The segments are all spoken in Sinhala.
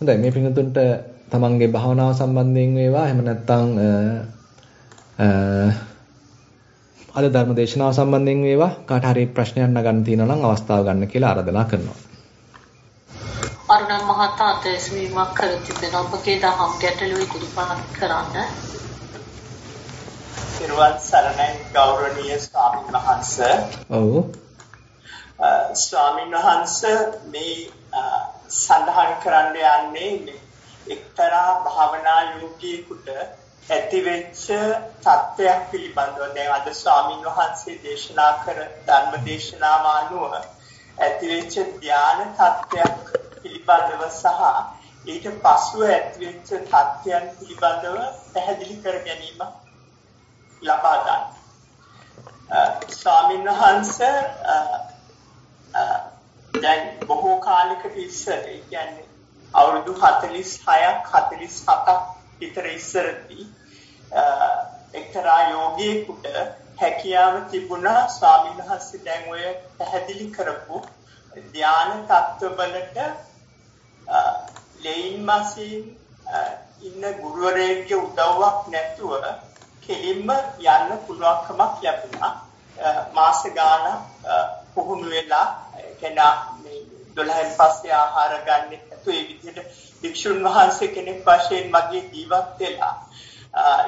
හොඳයි මේ පින්තුන්ට තමන්ගේ භාවනාව සම්බන්ධයෙන් වේවා එහෙම නැත්නම් අද ධර්ම දේශනාව සම්බන්ධයෙන් වේවා කාට හරි ප්‍රශ්නයක් නගන්න තියෙනවා නම් අවස්ථාව ගන්න කියලා ආරාධනා කරනවා. අරුණ මහතා අධ්‍යක්ෂණයක් කර තිබෙන ඔබගේ දහම් ගැටළු ඉදිරිපත් කරන්න. සිරුවන් සරණයි ගෞරවනීය ස්වාමීන් වහන්සේ. ඔව්. ස්වාමීන් වහන්සේ මේ සඳහන් කරන්න යන්නේ එක්තරා භාවනා යෝගීෙකුට ඇතිවෙච්ච තත්ත්වයක් පිළිබඳව දැන් අද ස්වාමින් වහන්සේ දේශනා කර ධර්ම දේශනාව අනුව ඇතිවෙච්ච ධාන තත්ත්වයක් පිළිබඳව සහ ඊට පසුව ඇතිවෙච්ච තත්ත්වයන් පිළිබඳව පැහැදිලි කර ගැනීම ලබා ගන්න. ස්වාමීන් වහන්සේ දැන් බොහෝ කාලයකට ඉස්සර ඒ කියන්නේ අවුරුදු 46ක් 47ක් විතර ඉස්සරදී එක්තරා යෝගියෙකුට හැකියාව තිබුණා. ස්වාමීන් වහන්සේ දැන් ඔය පැහැදිලි කරපු ධාන තත්ත්වවලට ලේන් මාසින් ඉන්න ගුරුවරයෙක්ගේ උදව්වක් නැතුව කෙලින්ම යන්න පුළුවන්කමක් ලැබුණා. මාස ගාණක් පුහුණු වෙලා කෙනා මේ 12න් පස්සේ ආහාර ගන්න නැතු ඒ විදිහට භික්ෂුන් වහන්සේ කෙනෙක් වශයෙන් මගේ ජීවත් වෙලා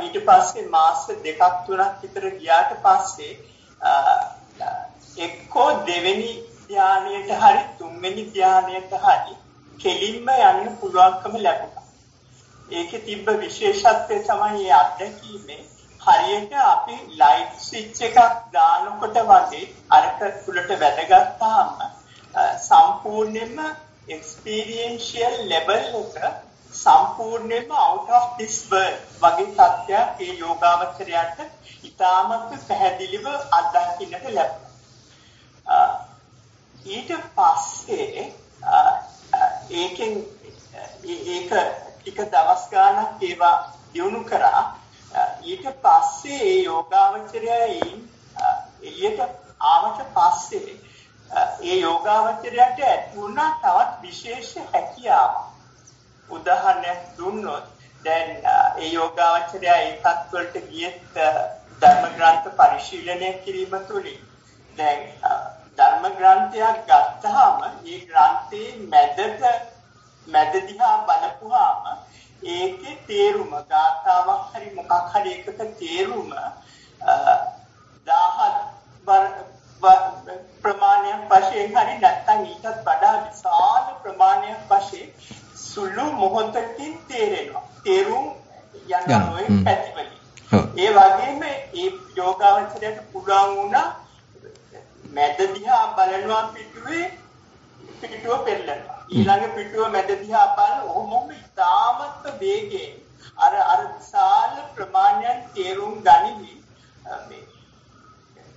ඊට පස්සේ මාස දෙකක් තුනක් විතර ගියාට පස්සේ එක්කෝ දෙවෙනි ධානයට හරි තුන්වෙනි ධානයට හරි කෙලින්ම යන්න පුළුවන්කම ලැබුණා. ඒකේ තිබ්බ විශේෂත්වය තමයි මේ අත්දැකීමේ හරියට අපි ලයිට් ස්විච් එකක් දානකොට වගේ අරක තුලට වැදගත්තාම සම්පූර්ණයෙන්ම experiential level එක සම්පූර්ණයෙන්ම out of this world වගේ තත්ත්වයක් ඒ යෝගාවචරයට ඉතාමත් පැහැදිලිව අත්දකින්නට ලැබුණා. ඊට පස්සේ ඒකෙන් ඒක ටික දවස් ගාණක් ඒවා දිනු කරා ඊට පස්සේ ඒ යෝගාවචරය එළියට ආවට පස්සේ ඒ යෝගාවචරයට ඇති වුණා තවත් විශේෂ හැකියාවක්. උදාහරණයක් දුන්නොත් දැන් ඒ යෝගාවචරය ඒ තත්වලට ගියෙත් ධර්ම ග්‍රන්ථ පරිශීලනය කිරීම තුළින් දැන් ධර්ම ග්‍රන්ථයක් ගත්තාම ඒ ග්‍රන්ථයේ මැදට මැද දිහා බලපුවාම ඒකේ තේරුම ගාථාවක් හරි මොකක් හරි එකක තේරුම 1000 ප්‍රමාණයක් වශයෙන් හරි නැත්නම් ඊටත් වඩා විශාල ප්‍රමාණයක් වශයෙන් සුළු මොහොතකින් තේරෙනවා. තේරුම් යනවා ඔය පැතිවලින්. ඒ වගේම ඒ යෝගාවචරයට පුළුවන් වුණා මැද දිහා බලනවා පිටුවේ පිටුව පෙරලනවා. ඊළඟ පිටුව මැද දිහා බලන ඔහොමම ඉතාමත් වේගයෙන් අර අර විශාල ප්‍රමාණයක් තේරුම් ගනිමි. මේ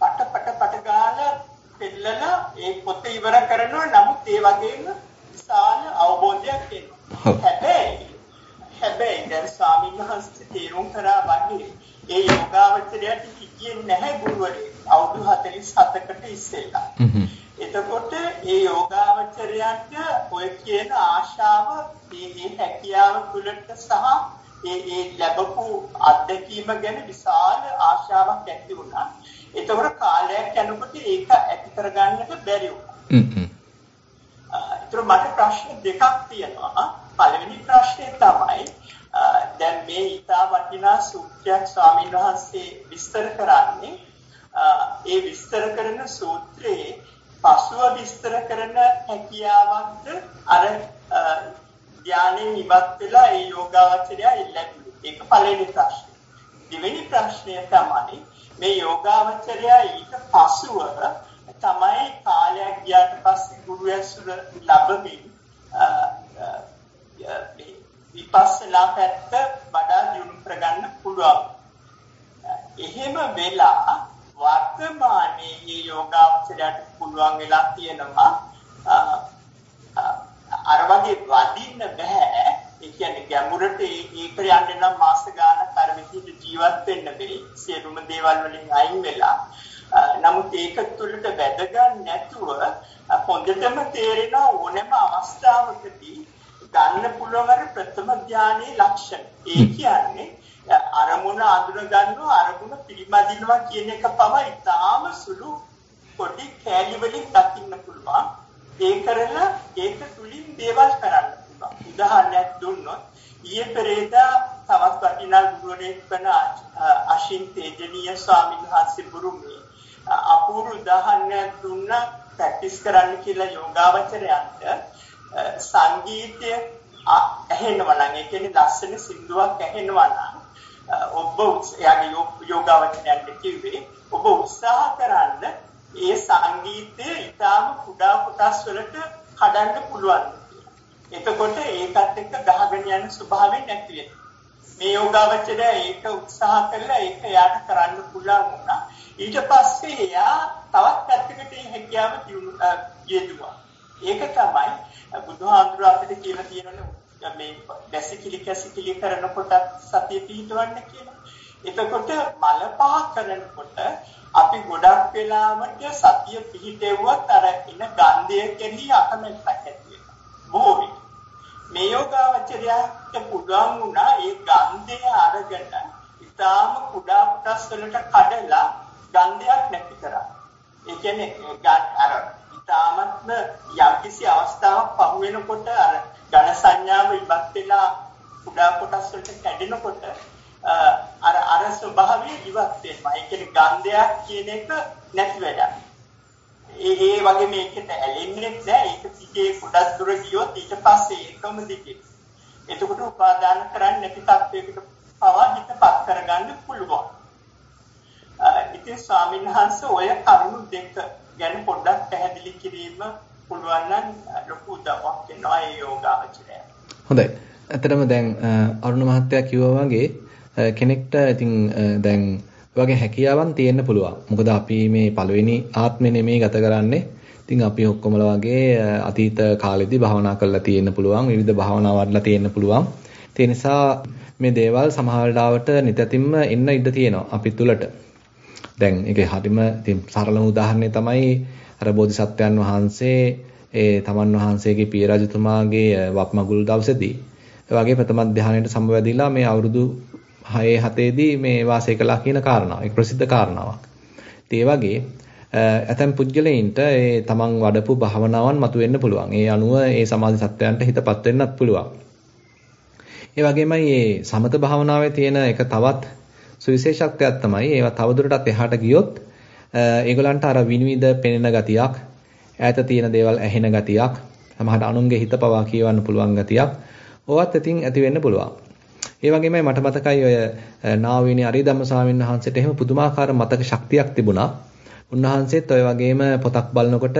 පට පට පට ගාලා පෙන්නලා ඒ පොත ඉවර කරනවා. නමුත් ඒ වගේම විශාල අවබෝධයක් එනවා. හැබැයි හැබැයි දැන් ස්වාමීන් වහන්සේ තේරුම් කරා වගේ ඒ යෝගාවචරයට හිතියේ නැහැ ගුරුවරයෙක්. අවුරුදු 47කට ඉස්සෙල්ලා. එතකොට ඒ යෝගාවචරයට ඔය කියන ආශාව මේ මේ හැකියාව තුළට සහ ඒ ඒ ලැබපු අත්දැකීම ගැන විශාල ආශාවක් ඇති වුණා. ඒතකොට කාලයක් යනකොට ඒක ඇති කරගන්නට බැරි වුණා. ඒතර මට ප්‍රශ්න දෙකක් තියෙනවා. පළවෙනි ප්‍රශ්නේ තමයි දැන් මේ ඊතා වටිනා සූත්‍රයක් ස්වාමීන් වහන්සේ විස්තර කරන්නේ ඒ විස්තර කරන සූත්‍රයේ පසුව විස්තර කරන හැකියාවක්ද අර ධානයෙන් ඉවත් වෙලා ඒ යෝගාවචරය ලැබුණේ. ඒක පළවෙනි ප්‍රශ්නේ. දෙවෙනි ප්‍රශ්නය තමයි මේ යෝගාවචරය ඊට පසුව තමයි කාලයක් ගියාට පස්සේ ගුරු ඇසුර ලැබෙමින් විපස්සනා පැත්ත වඩා දියුණු කරගන්න පුළුවන්. එහෙම වෙලා වර්තමානයේ මේ යෝගාවචරයට පුළුවන් වෙලා තියෙනවා. අර වගේ වදින්න බෑ. ඒ කියන්නේ ගැඹුරට ඒක යන්න නම් මාස ගානක් අර විදිහට ජීවත් වෙන්න බැරි සියලුම දේවල් වලින් අයින් වෙලා. නමුත් ඒක තුළට වැදගත් නැතුව හොඳටම තේරෙන ඕනෑම අවස්ථාවකදී ගන්න පුළුවන් අර ප්‍රථම ධානයේ ලක්ෂණ. ඒ කියන්නේ අරමුණ අඳුන ගන්නවා අරමුණ පිළිමදිනවා කියන එක පමණ ඉතාම සුළු පොඩි කෑලි වලින් දකින්න පුළුවන්. ඒ කරලා ඒක තුලින් දේවල් කරන්න පුළුවන්. උදාහරණයක් දුන්නොත් ඊයේ පෙරේදා තවත් වටිනා ගුරුවරයෙක් වන අශින් තේජනීය ස්වාමීන් වහන්සේ බුරුමේ අපූර්ව උදාහරණයක් දුන්නා ප්‍රැක්ටිස් කරන්න කියලා යෝගාවචරයන්ට සංගීතය ඇහෙනවා නම් ඒ කියන්නේ ලස්සන සින්දුවක් ඇහෙනවා නම් ඔබ එයාගේ යෝගාවචරයන්ට කිව්වේ ඔබ උත්සාහ කරන්න ඒ සංගීතය ඊටාම කුඩා කොටස් වලට කඩන්න පුළුවන් එතකොට ඒකත් එක්ක ගහගෙන යන ස්වභාවය නැති වෙනවා. මේ යෝගාවචරය ඒක උත්සාහ කළා ඒක එයාට කරන්න පුළුවන් වුණා. ඊට පස්සේ එයා තවත් පැත්තකට ඒ හැකියාව දියුණු යෙදුවා. ඒක තමයි බුදුහාමුදුර අපිට කියලා තියෙනනේ මේ දැසිකිලි කැසිකිලි කරනකොට සතිය පිහිටවන්න කියලා. එතකොට මල පහ කරනකොට අපි ගොඩක් වෙලාවට සතිය පිහිටෙවුවත් අර ඉන ගන්ධය කෙරෙහි අකමැත්තක් ඇති වෙනවා. බොහෝ විට මේ යෝගාවචරයට පුළුවන් වුණා ඒ ගන්ධය අරගෙන ඊටාම කුඩා කොටස් වලට කඩලා ගන්ධයක් නැති කරා. ඒ කියන්නේ අර ඊටාමත්ම යම්කිසි අවස්ථාවක් පහු වෙනකොට අර ඝන සංඥාව ඉවත් වෙලා කුඩා කොටස් වලට කැඩෙනකොට අර අර ස්වභාවය ඉවත් වෙනවා. ඒ කියන්නේ ගන්ධයක් කියන එක නැති වෙනවා. ඒ ඒ වගේ මේකට ඇලෙන්නේ නැහැ. ඒක දිගේ ගොඩක් දුර ගියොත් ඊට පස්සේ ඒකම දිගේ. එතකොට උපාදාන කරන්නේ නැති තත්වයකට පවා හිතපත් කරගන්න පුළුවන්. ඉතින් ස්වාමීන් වහන්සේ ඔය කරුණු දෙක ගැන පොඩ්ඩක් පැහැදිලි කිරීම පුළුවන් නම් ලොකු උදව්වක් වෙනවා ඒ යෝගාවචරය. හොඳයි. ඇත්තටම දැන් අරුණ මහත්තයා කිව්වා වගේ කෙනෙක්ට ඉතින් දැන් වගේ හැකියාවන් තියෙන්න පුළුවන්. මොකද අපි මේ පළවෙනි ආත්මෙ නෙමෙයි ගත කරන්නේ. ඉතින් අපි ඔක්කොමලා වගේ අතීත කාලෙදී භාවනා කරලා තියෙන්න පුළුවන්. විවිධ භාවනා වඩලා තියෙන්න පුළුවන්. ඒ නිසා මේ දේවල් සමහර වෙලාවට නිතැතින්ම එන්න ඉඩ තියෙනවා අපි තුලට. දැන් ඒකේ හරිම ඉතින් සරලම උදාහරණය තමයි අර බෝධිසත්වයන් වහන්සේ ඒ තමන් වහන්සේගේ පිය රජතුමාගේ වප්මගුල් දවසේදී ඒ වගේ ප්‍රථම ධානයට සම්බවැදිලා මේ අවුරුදු 6 7 දී මේ වාසය කළා කියන කාරණාව. ඒක ප්‍රසිද්ධ කාරණාවක්. ඒ වගේ ඇතැම් පුද්ගලයින්ට ඒ තමන් වඩපු භාවනාවන් මතුවෙන්න පුළුවන්. ඒ අනුව ඒ සමාධි සත්වයන්ට හිතපත් වෙන්නත් පුළුවන්. ඒ වගේමයි මේ සමත භාවනාවේ තියෙන එක තවත් සුවිශේෂත්වයක් තමයි ඒවා තවදුරටත් එහාට ගියොත් ඒගොල්ලන්ට අර විනිවිද පෙනෙන ගතියක්, ඈත තියෙන දේවල් ඇහෙන ගතියක්, සමහරට අනුන්ගේ හිත පවා කියවන්න පුළුවන් ගතියක් ඕවත් ඉතින් ඇති වෙන්න පුළුවන්. ඒ වගේමයි මට මතකයි ඔය නාවිනේ අරිදම්ම ස්වාමීන් වහන්සේට එහෙම පුදුමාකාර මතක ශක්තියක් තිබුණා. උන්වහන්සේත් ඔය වගේම පොතක් බලනකොට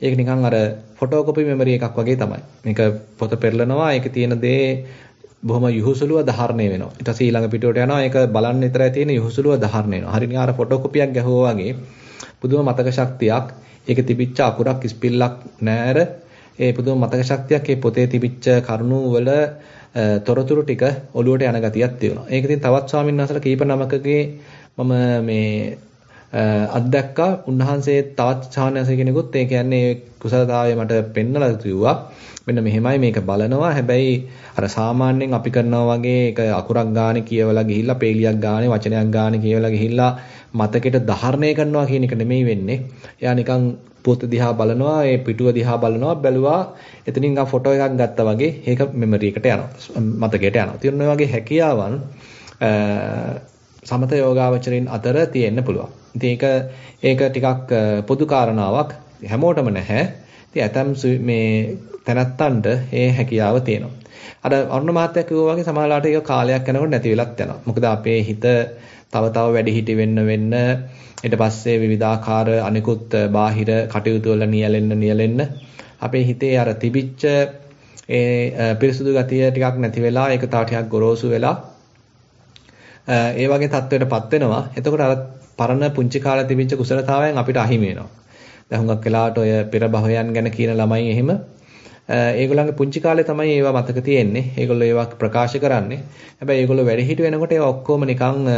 ඒක නිකන් අර ෆොටෝකොපි මෙමරි එකක් වගේ තමයි. මේක පොත පෙරලනවා ඒකේ තියෙන දේ බොහොම යහුසුලුව ධාරණය වෙනවා. ඊට පස්සේ ඊළඟ පිටුවට යනවා ඒක බලන්න විතරයි තියෙන යහුසුලුව ධාරණය වෙනවා. හරියට අර ෆොටෝකොපියක් ගැහුවා වගේ පුදුම මතක ශක්තියක් ඒකේ තිබිච්ච අකුරක් ස්පිල්ලක් නැර ඒ පුදුම මතක ශක්තියක් ඒ පොතේ තිබිච්ච කරුණු වල තොරතුරු ටික ඔලුවට යන ගතියක් තියෙනවා. ඒක ඉතින් තවත් ස්වාමීන් වහන්සේලා කීප නමකගේ මම මේ අත්දැක්කා උන්වහන්සේ තවත් ශානස කෙනෙකුත් ඒ කියන්නේ කුසලතාවය මට පෙන්නලා කිව්වා. මෙන්න මෙහෙමයි මේක බලනවා. හැබැයි අර සාමාන්‍යයෙන් අපි කරනවා වගේ ඒක අකුරක් ගානේ කියවලා ගිහිල්ලා පේලියක් ගානේ වචනයක් ගානේ කියවලා ගිහිල්ලා මතකෙට ධාරණය කරනවා කියන එක නෙමෙයි වෙන්නේ. එයා නිකන් පොත දිහා බලනවා ඒ පිටුව දිහා බලනවා බැලුවා එතනින් ආ ෆොටෝ එකක් ගත්තා වගේ ඒක මෙමරි එකට යනවා මතකයට යනවා. ඉතින් ඔය වගේ හැකියාවන් සමත යෝගාවචරින් අතර තියෙන්න පුළුවන්. ඉතින් ඒක ඒක ටිකක් පොදු කාරණාවක් හැමෝටම නැහැ. ඉතින් ඇතම් මේ තැනත්තන්ට ඒ හැකියාව තියෙනවා. අර අරුණ මහත්තයා කිව්වා වගේ සමහරවිට ඒක කාලයක් යනකොට නැති වෙලත් යනවා. මොකද අපේ හිත තව තව වැඩි හිටි වෙන්න වෙන්න ඊට පස්සේ විවිධාකාර අනිකුත් බාහිර කටයුතු වල නියැලෙන්න නියැලෙන්න අපේ හිතේ අර තිබිච්ච ඒ පිරිසුදු ගතිය ටිකක් නැති වෙලා ඒක තව ටිකක් ගොරෝසු වෙලා ඒ වගේ තත්වයකටපත් වෙනවා. එතකොට අර පරණ පුංචි කාලේ තිබිච්ච කුසලතාවයන් අපිට අහිමි වෙනවා. දැන් හුඟක් වෙලාවට ඔය පෙර භවයන් ගැන කියන ළමයි එහෙම ඒගොල්ලන්ගේ පුංචි කාලේ තමයි ඒවා මතක තියෙන්නේ. ඒගොල්ලෝ ඒවා ප්‍රකාශ කරන්නේ. හැබැයි ඒගොල්ලෝ වැඩි හිට වෙනකොට ඒවා ඔක්කොම නිකන්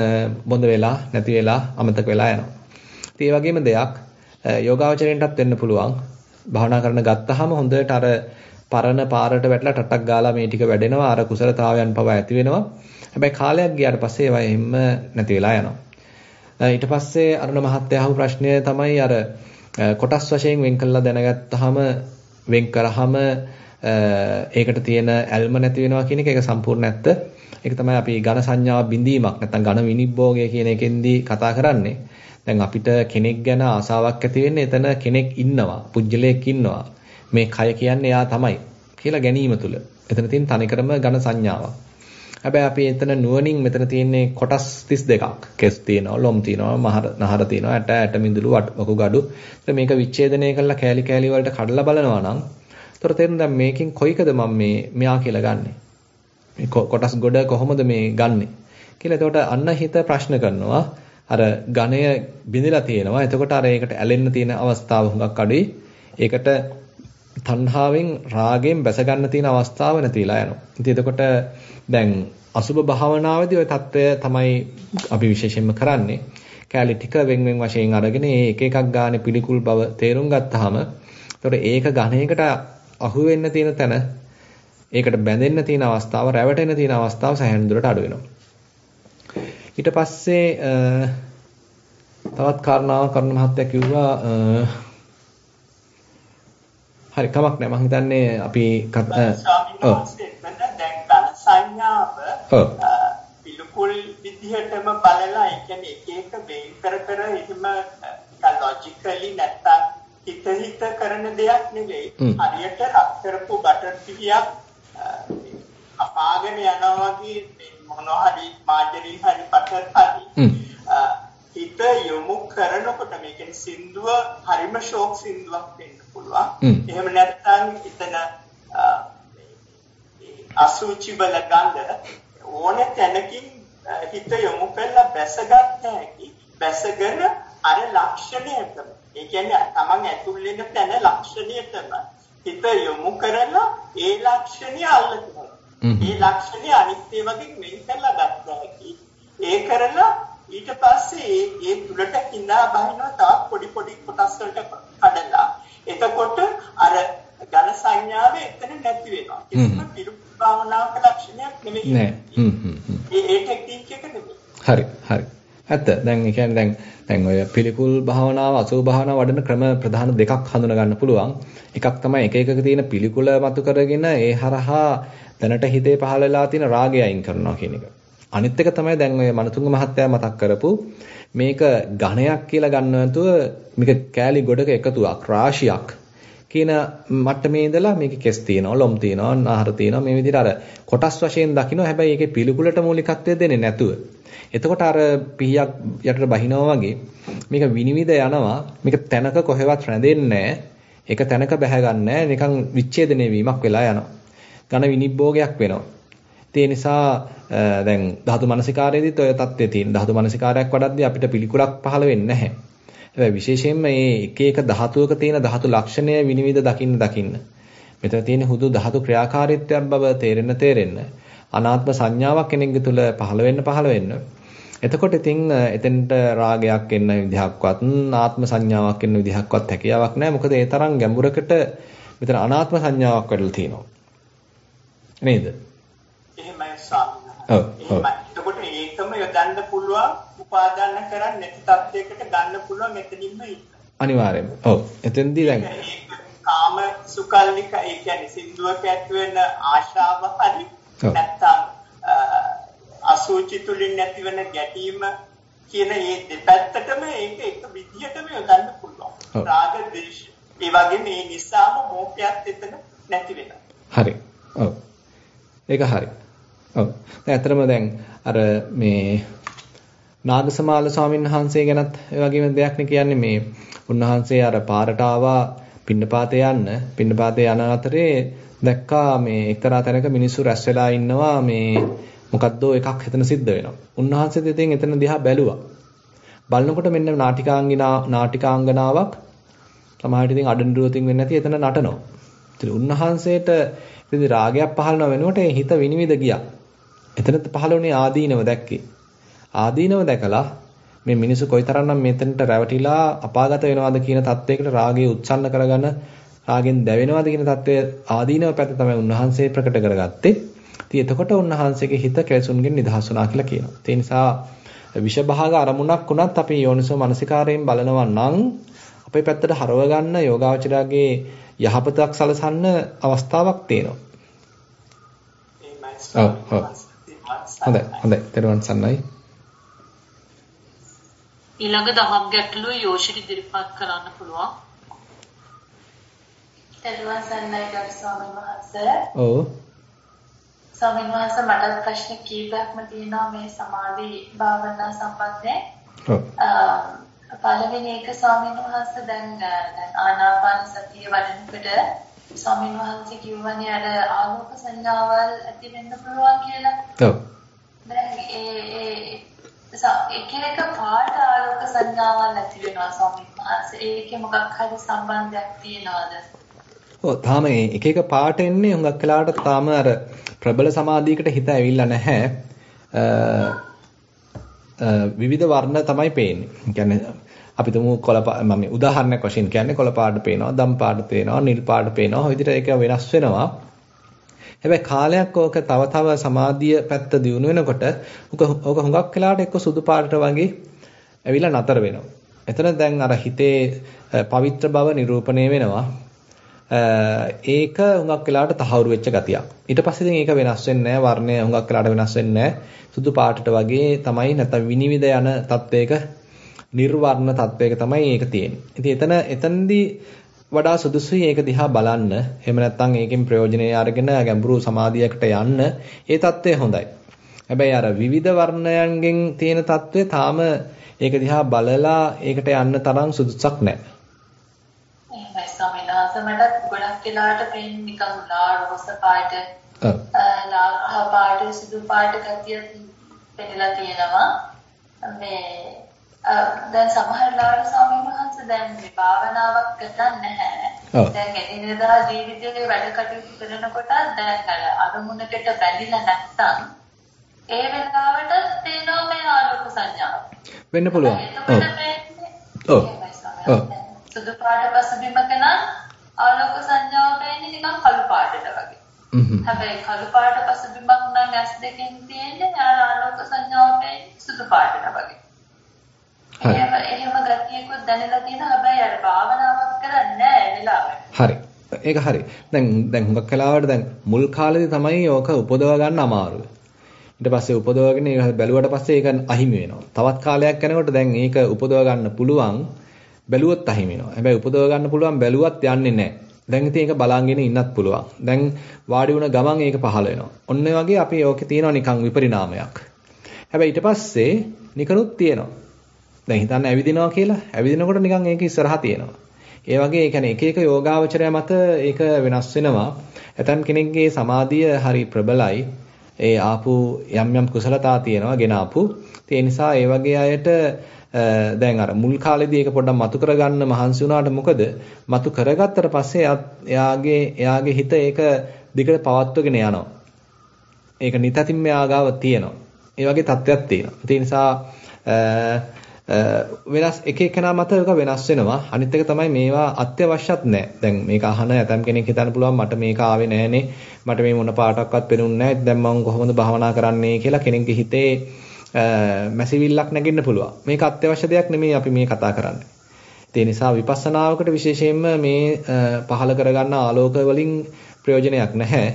බොඳ වෙලා නැති වෙලා අමතක වෙලා යනවා. ඉතින් ඒ වගේම දෙයක් යෝගාවචරයෙන්ටත් වෙන්න පුළුවන්. භාවනා කරන ගත්තාම හොඳට අර පරණ පාරට වැටලා ටටක් ගාලා මේ ටික වැඩෙනවා අර කුසලතාවයන් පව ඇති වෙනවා. හැබැයි කාලයක් ගියාට පස්සේ ඒවා එහෙම නැති වෙලා යනවා. ඊට පස්සේ අරුණ මහත්තයා අහපු ප්‍රශ්නය තමයි අර කොටස් වශයෙන් වෙන් කළා දැනගත්තාම වෙන් කරාම ඒකට තියෙන ඇල්ම නැති වෙනවා කියන එක ඒක සම්පූර්ණ නැත්ත. ඒක තමයි අපි ඝන සංඥාව බිඳීමක් නැත්නම් ඝන විනිබ්බෝගය කියන එකෙන්දී කතා කරන්නේ. දැන් අපිට කෙනෙක් ගැන ආසාවක් ඇති වෙන්නේ එතන කෙනෙක් ඉන්නවා, පුජ්‍යලයක් ඉන්නවා. මේ කය කියන්නේ එයා තමයි කියලා ගැනීම තුල. එතන තියෙන තනිකරම ඝන සංඥාවක්. හැබැයි අපි එතන නුවණින් මෙතන තියෙන්නේ කොටස් 32ක්. කෙස් තියෙනවා, ලොම් තියෙනවා, මහර නහර තියෙනවා, ඇට ඇට මිදුළු වකුගඩු. මේක විච්ඡේදනය කරලා කෑලි කෑලි වලට කඩලා බලනවා නම් එතකොට තේරෙන දැන් මේකෙන් කොයිකද මම මේ මෙයා කියලා ගන්නෙ? මේ කොටස් ගොඩ කොහොමද මේ ගන්නෙ? කියලා එතකොට අන්න හිත ප්‍රශ්න කරනවා. අර ඝණය බිඳලා තියෙනවා. එතකොට අර ඒකට ඇලෙන්න තියෙන අවස්ථාව හුඟක් අඩුයි. ඒකට තණ්හාවෙන් රාගයෙන් බැස ගන්න තියෙන අවස්ථාව නැතිලා යනවා. ඉතින් එතකොට දැන් අසුබ භාවනාවේදී ওই தত্ত্বය තමයි අපි විශේෂයෙන්ම කරන්නේ. කැලේ ටික වෙන් වෙන් වශයෙන් අරගෙන ඒක එකක් ගානේ පිළිකුල් බව තේරුම් ගත්තාම එතකොට ඒක ඝණයකට අහු වෙන්න තියෙන තැන ඒකට බැඳෙන්න තියෙන අවස්ථාව රැවටෙන්න තියෙන අවස්ථාව සෑහෙන දුරට අඩු වෙනවා. ඊට පස්සේ තවත් කාරණාවක් කරුණ මහත්තයා කිව්වා හරි කමක් නැහැ මම හිතන්නේ අපි ඔව්. දැන් ඝන සංඥාව පිළිකුල් විදිහටම බලලා ඒ කියන්නේ එක එක වෙන් කර කර එහෙම ලොජිකලි නැත්තම් හිත හිත කරන දෙයක් නෙවෙයි. හරියට රත් කරපු බටර් පිටියක් අපාගෙන යනවා වගේ මොනවා හරි මාජරි හරි බටර් හරි හිත යොමු කරනකොට මේ කියන්නේ සින්දුව හරිම ෂෝක් සින්දුවක් වෙන්න පුළුවන්. එහෙම නැත්නම් එතන අසුචි බල ගඳ ඕන තැනකින් හිත යොමු කරලා බැසගත්ත හැකි බැසගෙන අර ලක්ෂණයටම ඒ කියන්නේ තමන් ඇතුල් වෙන තැන ලක්ෂණයටම හිත යොමු කරලා ඒ ලක්ෂණය අල්ලනවා. ඒ ලක්ෂණය අනිත්‍ය වගේ වෙන් කරලා ගත්ත හැකි. ඒ කරලා ඊට පස්සේ ඒ තුලට කිඳා බහිනවා තවත් පොඩි පොඩි කොටස් වලට කඩලා. එතකොට අර ඝන සංඥාවේ එතන නැති වෙනවා. කිසිම පිරුප් භාවනාවක ලක්ෂණයක් නෙමෙයි. නෑ. හ්ම් හ්ම්. ඒ ටෙක්නික් එක නෙමෙයි. හරි හරි. ඇත්ත. දැන් ඒ කියන්නේ දැන් දැන් ඔය පිළිකුල් භාවනාව අසුභ භාවනාව වඩන ක්‍රම ප්‍රධාන දෙකක් හඳුනා ගන්න පුළුවන්. එකක් තමයි එක එකක තියෙන පිළිකුල මතු කරගෙන ඒ හරහා දැනට හිතේ පහළ වෙලා තියෙන රාගය අයින් කරනවා කියන එක. අනිත් එක තමයි දැන් ඔය මනතුංග මහත්තයා මතක් කරපු මේක ඝණයක් කියලා ගන්න නැතුව මේක කෑලි ගොඩක එකතුවක් රාශියක් කියන මට්ටමේ ඉඳලා මේකේ කෙස් තියෙනවා ලොම් තියෙනවා ආහාර තියෙනවා. මේ විදිහට අර කොටස් වශයෙන් දකින්න හැබැයි ඒකේ පිළිකුලට මූලිකත්වය දෙන්නේ නැතුව. එතකොට අර පිහියක් යටට බහිනවා වගේ මේක විනිවිද යනවා. මේක තැනක කොහෙවත් රැඳෙන්නේ ඒක තැනක බැහැ නිකන් විච්ඡේදනය වීමක් වෙලා යනවා. ඝන විනිබ්බෝගයක් වෙනවා. ඒ නිසා දැන් ධාතු මනසිකාරයේදීත් ඔය தත්ත්වය තියෙන ධාතු මනසිකාරයක් වඩද්දී අපිට පිළිකුලක් පහළ වෙන්නේ නැහැ හැබැයි විශේෂයෙන්ම මේ එක එක ධාතුවක තියෙන ධාතු ලක්ෂණය විනිවිද දකින්න දකින්න මෙතන තියෙන හුදු ධාතු ක්‍රියාකාරීත්වයක් බව තේරෙන්න තේරෙන්න අනාත්ම සංඥාවක් කෙනෙකුගේ තුල පහළ වෙන්න පහළ වෙන්න එතකොට ඉතින් එතෙන්ට රාගයක් එන්න විදිහක්වත් ආත්ම සංඥාවක් එන්න විදිහක්වත් හැකියාවක් නැහැ. මොකද ඒ තරම් ගැඹුරකට මෙතන අනාත්ම සංඥාවක් වැඩිලා තියෙනවා. නේද? ඔව්. එතකොට ඒකම යොදන්න පුළුවන් උපාදාන කරන්නේ නැති තත්යකට ගන්න පුළුවන් මෙතනින්ම අනිවාර්යයෙන්ම. ඔව්. එතෙන්දී දැන් කාම සුකල්ලික ඒ කියන්නේ සින්දුවක ඇති වෙන ආශාව හරි නැත්තම් අසුචි තුලින් නැතිවෙන ගැටීම කියන මේ දෙපැත්තටම ඒක එක විදිහටම යොදන්න පුළුවන්. රාග ද්වේෂ. ඒ වගේ මේ නිසාම මෝහයත් එතන නැති වෙනවා. හරි. ඔව්. ඒක හරි. ඔව්. දැන් අතරම දැන් අර මේ නාගසමාල ස්වාමීන් වහන්සේ ගැනත් ඒ වගේම දෙයක් නේ කියන්නේ මේ උන්වහන්සේ අර පාරට ආවා පින්නපාතේ යන්න පින්නපාතේ යන අතරේ දැක්කා මේ එක්තරා තැනක මිනිස්සු රැස් වෙලා ඉන්නවා මේ මොකද්දෝ එකක් එතන සිද්ධ වෙනවා. උන්වහන්සේත් ඉතින් එතන දිහා බැලුවා. බලනකොට මෙන්න නාටිකාංගිනා නාටිකාංගනාවක් සමහරවිට ඉතින් අඩනරුවතින් වෙන්නේ නැති එතන නටනවා. ඉතින් උන්වහන්සේට ඉතින් රාගයක් පහළන වෙනකොට හිත විනිවිද ගියා. එතන පහළ වුණේ ආදීනව දැක්කේ. ආදීනව දැකලා මේ මිනිස්සු කොයිතරම්නම් මෙතනට රැවටිලා අපාගත වෙනවද කියන தත්වයකට රාගය උත්සන්න කරගෙන රාගෙන් දැවෙනවද කියන தත්වය ආදීනව පැත්ත තමයි උන්වහන්සේ ප්‍රකට කරගත්තේ. ඉතින් එතකොට උන්වහන්සේගේ හිත කැලසුන්ගෙන් නිදහස් වුණා කියලා කියනවා. ඒ නිසා විෂභාග අරමුණක් වුණත් අපි යෝනිසෝ මනසිකාරයෙන් බලනවා නම් අපේ පැත්තට හරව ගන්න යෝගාවචරයාගේ යහපතක් සලසන්න අවස්ථාවක් තියෙනවා. ඔව් ඔව් හොඳයි හොඳයි. ත්වන් සන්නයි. ඊළඟ දහම් ගැටලුව යෝෂිත ඉදිරිපත් කරන්න පුළුවන්. ත්වන් සන්නයි ගරු ස්වාමීන් වහන්සේ. ඔව්. ස්වාමීන් වහන්සේ මට ප්‍රශ්න කීපයක්ම තියෙනවා මේ සමාධි භාවනා සම්බන්ධයෙන්. ඔව්. පළවෙනි එක ස්වාමීන් වහන්සේ දැන් දැන් ආනාපාන සතිය වඩනකොට ස්වාමීන් වහන්සේ කිව්වනේ අර ආලෝක සංඥාවල් ඇති වෙන්න පුළුවන් කියලා. ඔව්. දැන් ඒ ඒ එක එක පාට ආලෝක සංඥාවල් ඇති වෙනවා ස්වාමීන් වහන්සේ. ඒකේ මොකක් හරි සම්බන්ධයක් තියනවද? ඔව් තාම එක එක පාට එන්නේ හුඟක් වෙලාවට තාම අර ප්‍රබල සමාධියකට හිත ඇවිල්ලා නැහැ. විවිධ වර්ණ තමයි පේන්නේ. කියන්නේ අපි තුමු කොළ මම උදාහරණයක් වශයෙන් කියන්නේ කොළ පාට පේනවා, දම් පාට පේනවා, නිල් පාට පේනවා. ඔය විදිහට ඒක වෙනස් වෙනවා. හැබැයි කාලයක් ඕක තව තව සමාධිය පැත්ත දියුණු වෙනකොට ඕක හුඟක් වෙලාවට එක්ක සුදු පාටට වගේ ඇවිල්ලා නතර වෙනවා. එතන දැන් අර හිතේ පවිත්‍ර බව නිරූපණය වෙනවා. ඒක හුඟක් වෙලාවට තහවුරු වෙච්ච ගතියක්. ඊට පස්සේ ඉතින් ඒක වෙනස් වෙන්නේ නැහැ. වර්ණය හුඟක් වෙලාවට වෙනස් වෙන්නේ නැහැ. සුදු පාටට වගේ තමයි නැත්නම් විනිවිද යන තත්වයක නිර්වර්ණ තත්වයක තමයි ඒක තියෙන්නේ. ඉතින් එතන එතනදී වඩා සුදුසුයි ඒක දිහා බලන්න. එහෙම නැත්නම් ඒකෙන් ප්‍රයෝජනය අරගෙන ගැඹුරු සමාධියකට යන්න ඒ தත්ත්වය හොඳයි. හැබැයි අර විවිධ වර්ණයන්ගෙන් තියෙන தත්ත්වය තාම ඒක දිහා බලලා ඒකට යන්න තරම් සුදුසුක් නැහැ. ස්වාමීන් වහන්සේ මට ගොඩක් වෙලාවට පේන්නේ නිකන් ලා රෝස පාට ලා කහ පාට සුදු පාට ගතිය පෙන්නලා තියෙනවා මේ දැන් සමහර ලාට ස්වාමීන් වහන්සේ දැන් මේ භාවනාවක් කරන්නේ නැහැ. දැන් එදිනෙදා ජීවිතයේ වැඩ කටයුතු කරනකොට දැන් අර අරමුණකට බැඳිලා නැත්තම් ඒ වෙලාවට තේනවා මේ ආලෝක සංඥාව. වෙන්න පුළුවන්. ඔව්. ඔව්. සුදු පාට පසුබිමක නම් ආලෝක සංඥාව වෙන්නේ නිකන් කළු පාටට වගේ. හැබැයි කළු පාට පසුබිමක් නම් ඇස් දෙකෙන් තියෙන්නේ ආලෝක සංඥාව වෙන්නේ සුදු පාටට වගේ. එහෙම ගතියකුත් දැනලා තියෙන හැබැයි අර භාවනාවක් කරන්නේ නැහැ වෙලාවට. හරි. ඒක හරි. දැන් දැන් හුඟක් කලාවට දැන් මුල් කාලේදී තමයි ඕක උපදව ගන්න අමාරුයි. ඊට පස්සේ උපදවගෙන ඒක බැලුවට පස්සේ ඒක අහිමි වෙනවා. තවත් කාලයක් යනකොට දැන් ඒක උපදව ගන්න පුළුවන්. බැලුවොත් අහිමි වෙනවා. හැබැයි උපදව ගන්න පුළුවන් බැලුවත් යන්නේ නැහැ. දැන් ඉතින් ඒක බලාගෙන ඉන්නත් පුළුවන්. දැන් වාඩි වුණ ගමන් ඒක පහළ වෙනවා. ඔන්න වගේ අපි ඕකේ තියෙනවා නිකන් විපරිණාමයක්. හැබැයි ඊට පස්සේ නිකනුත් තියෙනවා. දැන් හිතන්න ඇවිදිනවා කියලා. ඇවිදිනකොට නිකන් ඒක ඉස්සරහා තියෙනවා. ඒ වගේ ඒ කියන්නේ එක එක යෝගාවචරය මත ඒක වෙනස් වෙනවා. ඇතන් කෙනෙක්ගේ සමාධිය හරි ප්‍රබලයි. ඒ ආපු යම් යම් කුසලතා තියෙනවා ගෙන ආපු. ඒ නිසා ඒ වගේ අයට දැන් අර මුල් කාලේදී ඒක පොඩ්ඩක් මතු කරගන්න මහන්සි වුණාට මොකද මතු කරගත්තට පස්සේ එයාගේ එයාගේ හිත ඒක දිගට පවත්වගෙන යනවා. ඒක නිතතින් මෙයාගාව තියෙනවා. ඒ වගේ තත්ත්වයක් තියෙනවා. ඒ නිසා වෙනස් එක එකනා මත එක වෙනස් වෙනවා. අනිත් එක තමයි මේවා අත්‍යවශ්‍යත් නැහැ. දැන් මේක අහන ඇතම් කෙනෙක් හිතන්න පුළුවන් මට මේක ආවේ නැහනේ. මට මේ මොන පාටක්වත් පෙනුන්නේ නැහැ. දැන් මම කොහොමද භාවනා කරන්නේ කියලා කෙනෙක්ගේ හිතේ මැසිවිල්ලක් නැගෙන්න පුළුවන්. මේක අත්‍යවශ්‍ය දෙයක් නෙමෙයි අපි මේ කතා කරන්නේ. ඒ නිසා විපස්සනාවකට විශේෂයෙන්ම මේ පහල කරගන්න ආලෝක වලින් ප්‍රයෝජනයක් නැහැ.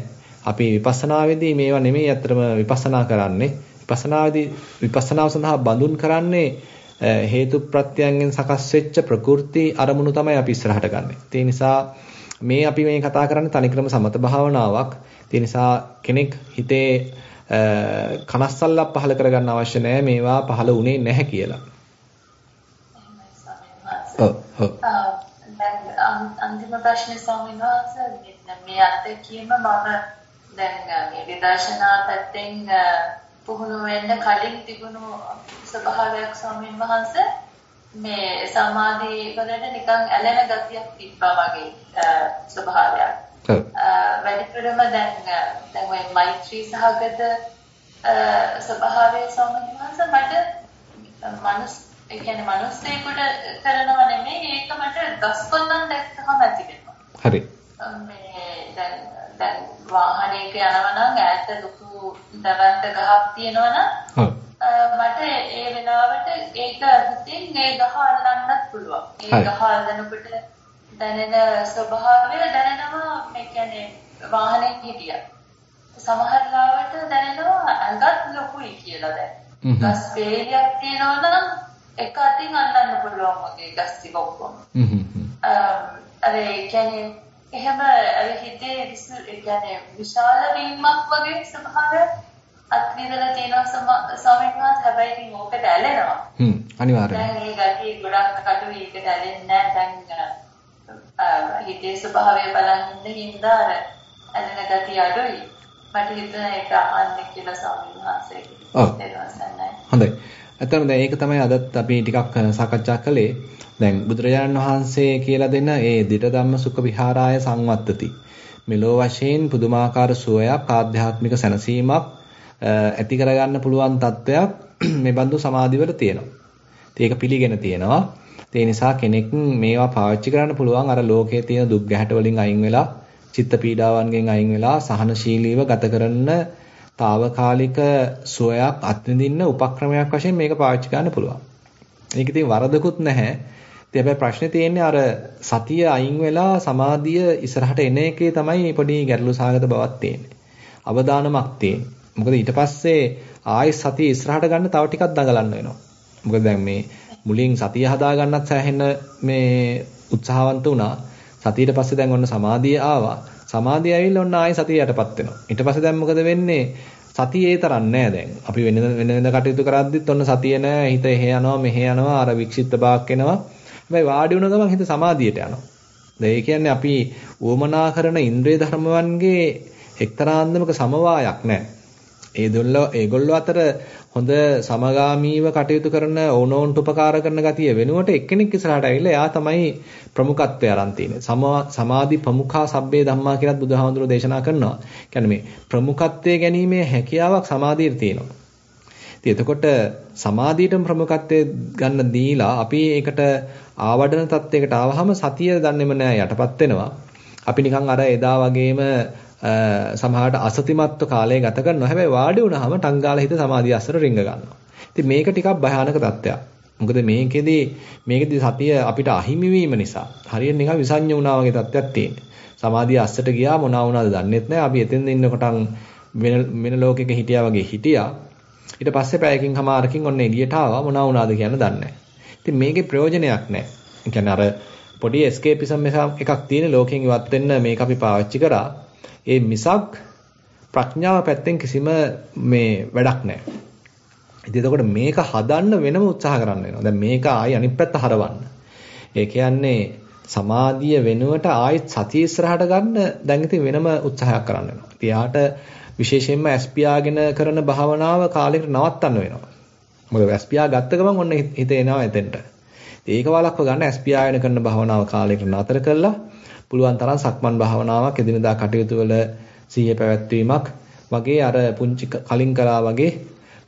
අපි විපස්සනාවේදී මේවා නෙමෙයි අත්‍තරම විපස්සනා කරන්නේ. විපස්සනාවේදී විපස්සනාව සඳහා බඳුන් කරන්නේ හේතු ප්‍රත්‍යයෙන් සකස් වෙච්ච ප්‍රකෘති අරමුණු තමයි අපි ඉස්සරහට ගන්නෙ. ඒ නිසා මේ අපි මේ කතා කරන්නේ තනිකරම සමත භාවනාවක්. ඒ නිසා කෙනෙක් හිතේ කනස්සල්ලක් පහල කරගන්න අවශ්‍ය නැහැ මේවා පහල වුණේ නැහැ කියලා. ඔව් ඔව්. අන්තිම ප්‍රශ්නේ ස්වාමීන් වහන්සේ මේ අත්දැකීම මම දැන් මේ විදර්ශනා පැත්තෙන් පුහුණු වෙන්න කලින් තිබුණු ස්වභාවයක් ස්වාමීන් වහන්සේ මේ සමාධි වලට නිකන් ඇලෙන ගතියක් තිබ්බා වගේ ස්වභාවයක්. වැඩිපුරම දැන් දැන් ওই මෛත්‍රී සහගත ස්වභාවයේ සමගින්වස මට මනස් ඒ කියන්නේ මනුස්සයෙකුට කරනව නෙමෙයි ඒක මට ගස්කොල්ලන් දැක්කම ඇති වෙනවා. හරි. මේ දැන් දැන් වාහනයක යනවා නම් ඈත ලොකු දවන්ත ගහක් තියෙනවා නම් මට ඒ වෙලාවට ඒක හිතින් ඒ ගහ අල්ලන්නත් පුළුවන්. ඒ ගහ අල්ලනකොට දැනෙන ස්වභාවය දැනෙනවා මේ කියන්නේ වාහනේ හිටියා. සමහර ලාවට දැනෙනවා ඇඟත් ලොකුයි කියලා දැන්. ගස් වේලියක් තියෙනවා නම් එක අතින් අල්ලන්න පුළුවන් වගේ ගස් ටික ඔක්කොම. අර ඒ කියන්නේ එහෙම අර හිතේ කියන්නේ විශාල වීමක් වගේ ස්වභාවයක් අත්විඳලා තියෙනවා ස්වාමීන් වහන්සේ හැබැයි ඉතින් ඕකට ඇලෙනවා. හ්ම් අනිවාර්යයෙන්. දැන් මේ ගතිය ගොඩක් කටුයි ඒකට ඇලෙන්නේ නැහැ දැන් හිතේ ස්වභාවය බලන්න හින්දා අර ඇලෙන ගතිය අඩුයි. මට හිතෙන ඒක අහන්න කියලා ස්වාමීන් වහන්සේ. ඔව්. හොඳයි. ඇත්තටම දැන් ඒක තමයි අදත් අපි ටිකක් සාකච්ඡා කළේ. දැන් බුදුරජාණන් වහන්සේ කියලා දෙන ඒ දිට ධම්ම සුඛ විහාරාය සංවත්තති. මෙලෝ වශයෙන් පුදුමාකාර සුවයක් ආධ්‍යාත්මික සැනසීමක් ඇති කරගන්න පුළුවන් තත්වයක් මේ බඳු සමාධිවල තියෙනවා. ඒක පිළිගෙන තියෙනවා. ඒ නිසා කෙනෙක් මේවා පාවිච්චි කරන්න පුළුවන් අර ලෝකයේ තියෙන දුක් ගැහැට වලින් අයින් වෙලා චිත්ත පීඩාවන්ගෙන් අයින් වෙලා සහනශීලීව ගත කරන తాවකාලික සුවයක් අත්විඳින්න උපක්‍රමයක් වශයෙන් මේක පාවිච්චි කරන්න පුළුවන්. ඒක ඉතින් වරදකුත් නැහැ. ඉතින් හැබැයි ප්‍රශ්නේ තියෙන්නේ අර සතිය අයින් වෙලා සමාධිය ඉස්සරහට එන එකේ තමයි පොඩි ගැටලු සහගත බවක් තියෙන්නේ. අවදානමක් තියෙන්නේ. මොකද ඊට පස්සේ ආයෙ සතිය ඉස්සරහට ගන්න තව ටිකක් දඟලන්න වෙනවා. මොකද දැන් මේ මුලින් සතිය හදා ගන්නත් සෑහෙන මේ උත්සාහවන්ත වුණා. සතියට පස්සේ දැන් ඔන්න සමාධිය ආවා. සමාධිය ඇවිල්ලා ඔන්න ආයෙ සතිය යටපත් වෙනවා. ඊට පස්සේ දැන් මොකද වෙන්නේ? සතිය ඒ තරම් නෑ දැන්. අපි වෙන වෙන වෙන කටයුතු කරද්දිත් ඔන්න සතිය නෑ. හිත එහෙ යනවා මෙහෙ යනවා අර වික්ෂිප්ත බාක් එනවා. හැබැයි වාඩි වුණ ගමන් හිත සමාධියට යනවා. දැන් ඒ කියන්නේ අපි උවමනා කරන ඉන්ද්‍රිය ධර්මවන්ගේ එක්තරා අන්දමක සමவாயක් නෑ. ඒ දොල්ල ඒගොල්ලෝ අතර හොඳ සමගාමීව කටයුතු කරන ඕනෝන්ට උපකාර කරන ගතිය වෙනුවට එක්කෙනෙක් ඉස්සරහට ඇවිල්ලා එයා තමයි ප්‍රමුඛත්වය අරන් තියෙන්නේ. සමාධි ප්‍රමුඛා සබ්බේ ධම්මා කියලාත් බුදුහාමුදුරෝ දේශනා කරනවා. කියන්නේ මේ ප්‍රමුඛත්වයේ ගැනීමේ හැකියාවක් සමාධියට තියෙනවා. ඉතින් එතකොට සමාධියටම ප්‍රමුඛත්වයේ ගන්න දීලා අපි ඒකට ආවඩන තත්යකට ආවහම සතිය දන්නේම නෑ යටපත් වෙනවා. අපි නිකන් අර එදා වගේම සමහරට අසතිමත්ව කාලය ගත කරනවා. හැබැයි වාඩි වුණාම ටංගාල හිත සමාධිය අස්සර රිංග ගන්නවා. ඉතින් මේක ටිකක් භයානක තත්ත්වයක්. මොකද මේකෙදි මේකෙදි සතිය අපිට අහිමි වීම නිසා හරියට නිකන් විසඤ්ඤ වුණා වගේ තත්ත්වයක් තියෙනවා. සමාධිය අස්සට ගියා මොනවා වුණාද දන්නෙත් නැහැ. අපි එතෙන් ඉන්නකොටන් වෙන වෙන ලෝකෙක හිටියා වගේ හිටියා. ඊට පස්සේ පැයකින් හමාරකින් ඔන්න එළියට ආවා මොනවා වුණාද කියන්න දන්නේ නැහැ. ඉතින් මේකේ ප්‍රයෝජනයක් නැහැ. ඒ කියන්නේ අර පොඩි escapeism එකක් තියෙන ලෝකෙන් ඉවත් වෙන්න මේක අපි පාවිච්චි කරා. ඒ මිසක් ප්‍රඥාව පැත්තෙන් කිසිම මේ වැඩක් නැහැ. ඉතින් එතකොට මේක හදන්න වෙනම උත්සාහ කරන්න වෙනවා. දැන් මේක ආයි අනිත් පැත්ත හරවන්න. ඒ කියන්නේ සමාධිය වෙනුවට ආයෙත් සතිය ඉස්සරහට ගන්න දැන් ඉතින් වෙනම උත්සාහයක් කරන්න වෙනවා. ඉතින් යාට විශේෂයෙන්ම ඇස්පියාගෙන කරන භාවනාව කාලෙකට නවත්තන්න වෙනවා. මොකද ඇස්පියා ගත්ත ගමන් ඔන්න හිත එනවා එතෙන්ට. ඒක වළක්ව ගන්න ඇස්පියාගෙන කරන භාවනාව කාලෙකට නතර කළා පුළුවන් තරම් සක්මන් භාවනාවක් එදිනදා කටයුතු වල සිහිය පැවැත්වීමක් වගේ අර පුංචි කලින් කරා වගේ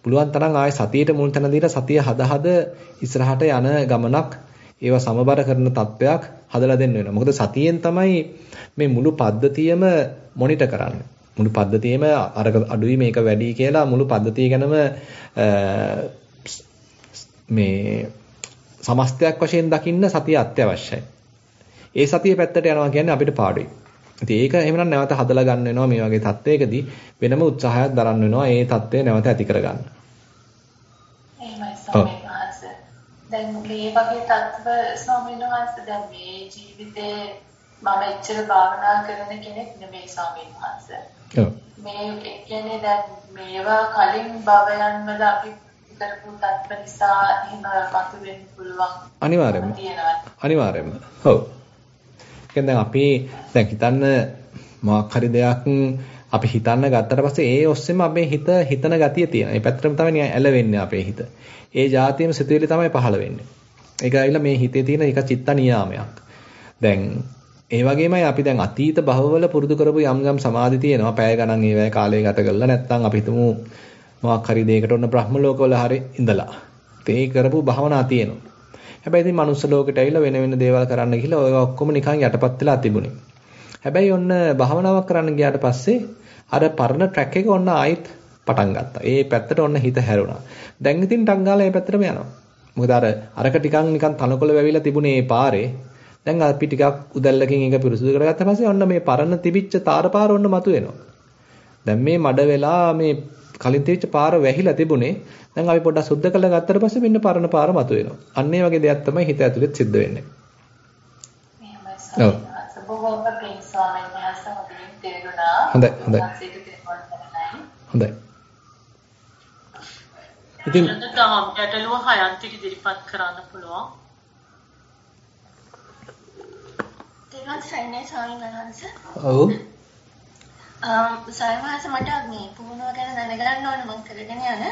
පුළුවන් තරම් ආයේ සතියට මුල් තැන දීලා සතිය හද හද ඉස්සරහට යන ගමනක් ඒව සමබර කරන තත්වයක් හදලා දෙන්න වෙනවා. මොකද සතියෙන් තමයි මේ මුළු පද්ධතියම මොනිටර් කරන්නේ. මුළු පද්ධතියම අර අඩුයි මේක වැඩි කියලා මුළු පද්ධතිය ගැනම මේ සමස්තයක් වශයෙන් දකින්න සතිය අත්‍යවශ්‍යයි. ඒ සතිය පැත්තට යනවා කියන්නේ අපිට පාඩුයි. ඉතින් ඒක එහෙමනම් නැවත හදලා ගන්න වෙනවා මේ වගේ தත්ත්වයකදී වෙනම උත්සාහයක් දරන්න වෙනවා ඒ தත්ත්වය නැවත ඇති කරගන්න. එහෙමයි ස්වාමීන් වහන්සේ. දැන් මේ වගේ தත්ත්ව ස්වාමීන් වහන්සේ දැන් මේ ජීවිතේ මම එච්චර භාවනා කරන කෙනෙක් නෙමෙයි ස්වාමීන් වහන්සේ. ඔව්. මේ කියන්නේ දැන් මේවා කලින් භවයන් වල අපි කරපු தත්ත්ව නිසා එහෙම මතුවෙන්න පුළුවන්. අනිවාර්යයෙන්ම. අනිවාර්යයෙන්ම. ඔව්. කියන්නේ දැන් අපි දැන් හිතන්න මොකක් හරි දෙයක් අපි හිතන්න ගත්තට පස්සේ ඒ ඔස්සේම අපේ හිත හිතන ගතිය තියෙනවා. ඒ පැත්තටම තමයි ඇලවෙන්නේ අපේ හිත. ඒ જાතියම සිතුවිලි තමයි පහළ වෙන්නේ. ඒක ඇවිල්ලා මේ හිතේ තියෙන එක චිත්ත නියාමයක්. දැන් ඒ වගේමයි අපි දැන් අතීත භවවල පුරුදු කරපු යම් යම් සමාධි තියෙනවා. පැය ගණන් ඒවැය කාලය ගත කරලා නැත්නම් අපි හිතමු මොකක් හරි දෙයකට ඔන්න බ්‍රහ්ම ලෝකවල හරි ඉඳලා. ඒ කරපු භවනා තියෙනවා. හැබැයි ඉතින් මනුස්ස ලෝකෙට ඇවිල්ලා වෙන වෙන දේවල් කරන්න ගිහලා ඔය ඔක්කොම නිකන් යටපත් වෙලා තිබුණේ. හැබැයි ඔන්න භාවනාවක් කරන්න ගියාට පස්සේ අර පරණ ට්‍රැක් එක ඔන්න ආයිත් පටන් ගත්තා. ඒ පැත්තට ඔන්න හිත හැරුණා. දැන් ඉතින් ටක් ගාලා ඒ පැත්තටම යනවා. මොකද අර අරක ටිකක් නිකන් තනකොළ වැවිලා තිබුණේ ඒ පාරේ. දැන් අපි ටිකක් උදැල්ලකින් එක පිරිසුදු කරගත්ත පස්සේ ඔන්න මේ පරණ තිබිච්ච තාරපාර ඔන්න මතුවෙනවා. දැන් මේ මඩ වෙලා මේ කලින් තිබිච්ච පාර වැහිලා තිබුණේ. දැන් අපි පොඩ්ඩක් සුද්ධ කරලා ගත්තට පස්සේ මෙන්න පරණ පාර මතුවෙනවා. අන්න ඒ වගේ දෙයක් තමයි හිත ඇතුළේ සිද්ධ වෙන්නේ. ඔව්. බොහෝම පිං ස්වාමීන් වහන්සේ හොඳින් තේරුණා. හොඳයි හොඳයි. හොඳයි. ඉතින් දහම් ගැටලුව හයක් ඉදිරිපත් කරන්න පුළුවන්. තේරුවන් සරණයි ස්වාමීන් වහන්සේ. ඔව්. අම් සයමාස මට මේ පුහුණුව ගැන දැනගන්න ඕන මම කරගෙන යන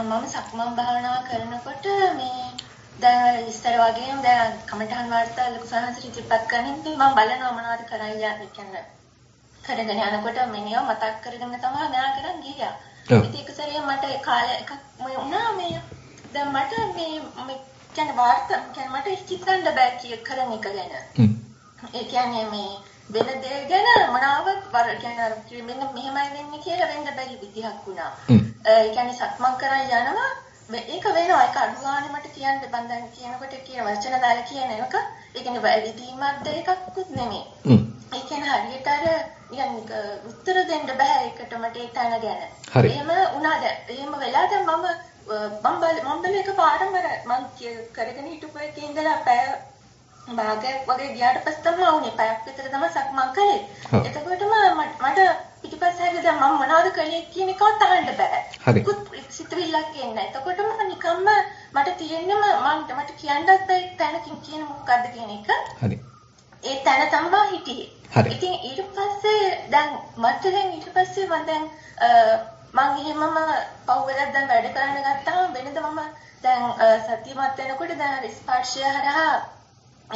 මම සක්මන් භාවනාව කරනකොට මේ දැන් ඉස්සර වගේම දැන් කමඨහන් වාර්තා ලොකු සහනස ඉදිරිපත් කරනින් මම බලනවා මොනවද කරන්න යන්නේ කියන්නේ කරගෙන යනකොට මිනිහා මතක් කරගෙන තමයි නෑ කරන් ගියා. ඉතින් එක සැරේ මට කාලය එකක් වුණා මේ දැන් මට මේ මේ කියන්නේ වාර්තා කියන්නේ මට හිතන්න බෑ කිය කරන එක ගැන. ඒ කියන්නේ මේ වෙන දේ ගැන මොනවත් වර කියන්නේ මෙන්න මෙහෙමයි වෙන්නේ කියලා වෙන්න බැරි විදිහක් වුණා. ඒ කියන්නේ සක්මන් කරන් යනවා ඒක වෙනවා ඒක අඩු ගානේ මට කියන්න බෑ දැන් කියනකොට කියන වචන දාලා කියන එක ඒ කියන්නේ වැරදීමක්ද එකක්වත් නෙමෙයි. ඒ කියන්නේ හරියට අර නිකන් උත්තර දෙන්න බෑ ඒකට මට ඒ තැන ගැන. එහෙම වුණාද? එහෙම වෙලා දැන් මම මම මම බල එක පාරම මම කරගෙන හිටපු එකේ ඉඳලා පැය භාගයක් වගේ ගියාට පස්සේ තමයි වුනේ. පැයක් විතර තමයි සක්මන් කළේ. එතකොටම මට පිටිපස්ස දැන් මම මොනවද කළේ කියන එකවත් අහන්න බෑ. හරි. සිතුවිල්ලක් එන්නේ. එතකොටම නිකම්ම මට තියෙන්නම මම මට කියන්නත් බෑ තැනකින් කියන මොකද්ද කියන එක. හරි. ඒ තැන තමයි හිටියේ. හරි. ඉතින් ඊට පස්සේ දැන් මට දැන් ඊට පස්සේ මම දැන් මම එහෙමම පහුවෙලක් දැන් වැඩ කරන්න ගත්තාම වෙනද මම දැන් සතියමත් වෙනකොට දැන් ස්පර්ශය හරහා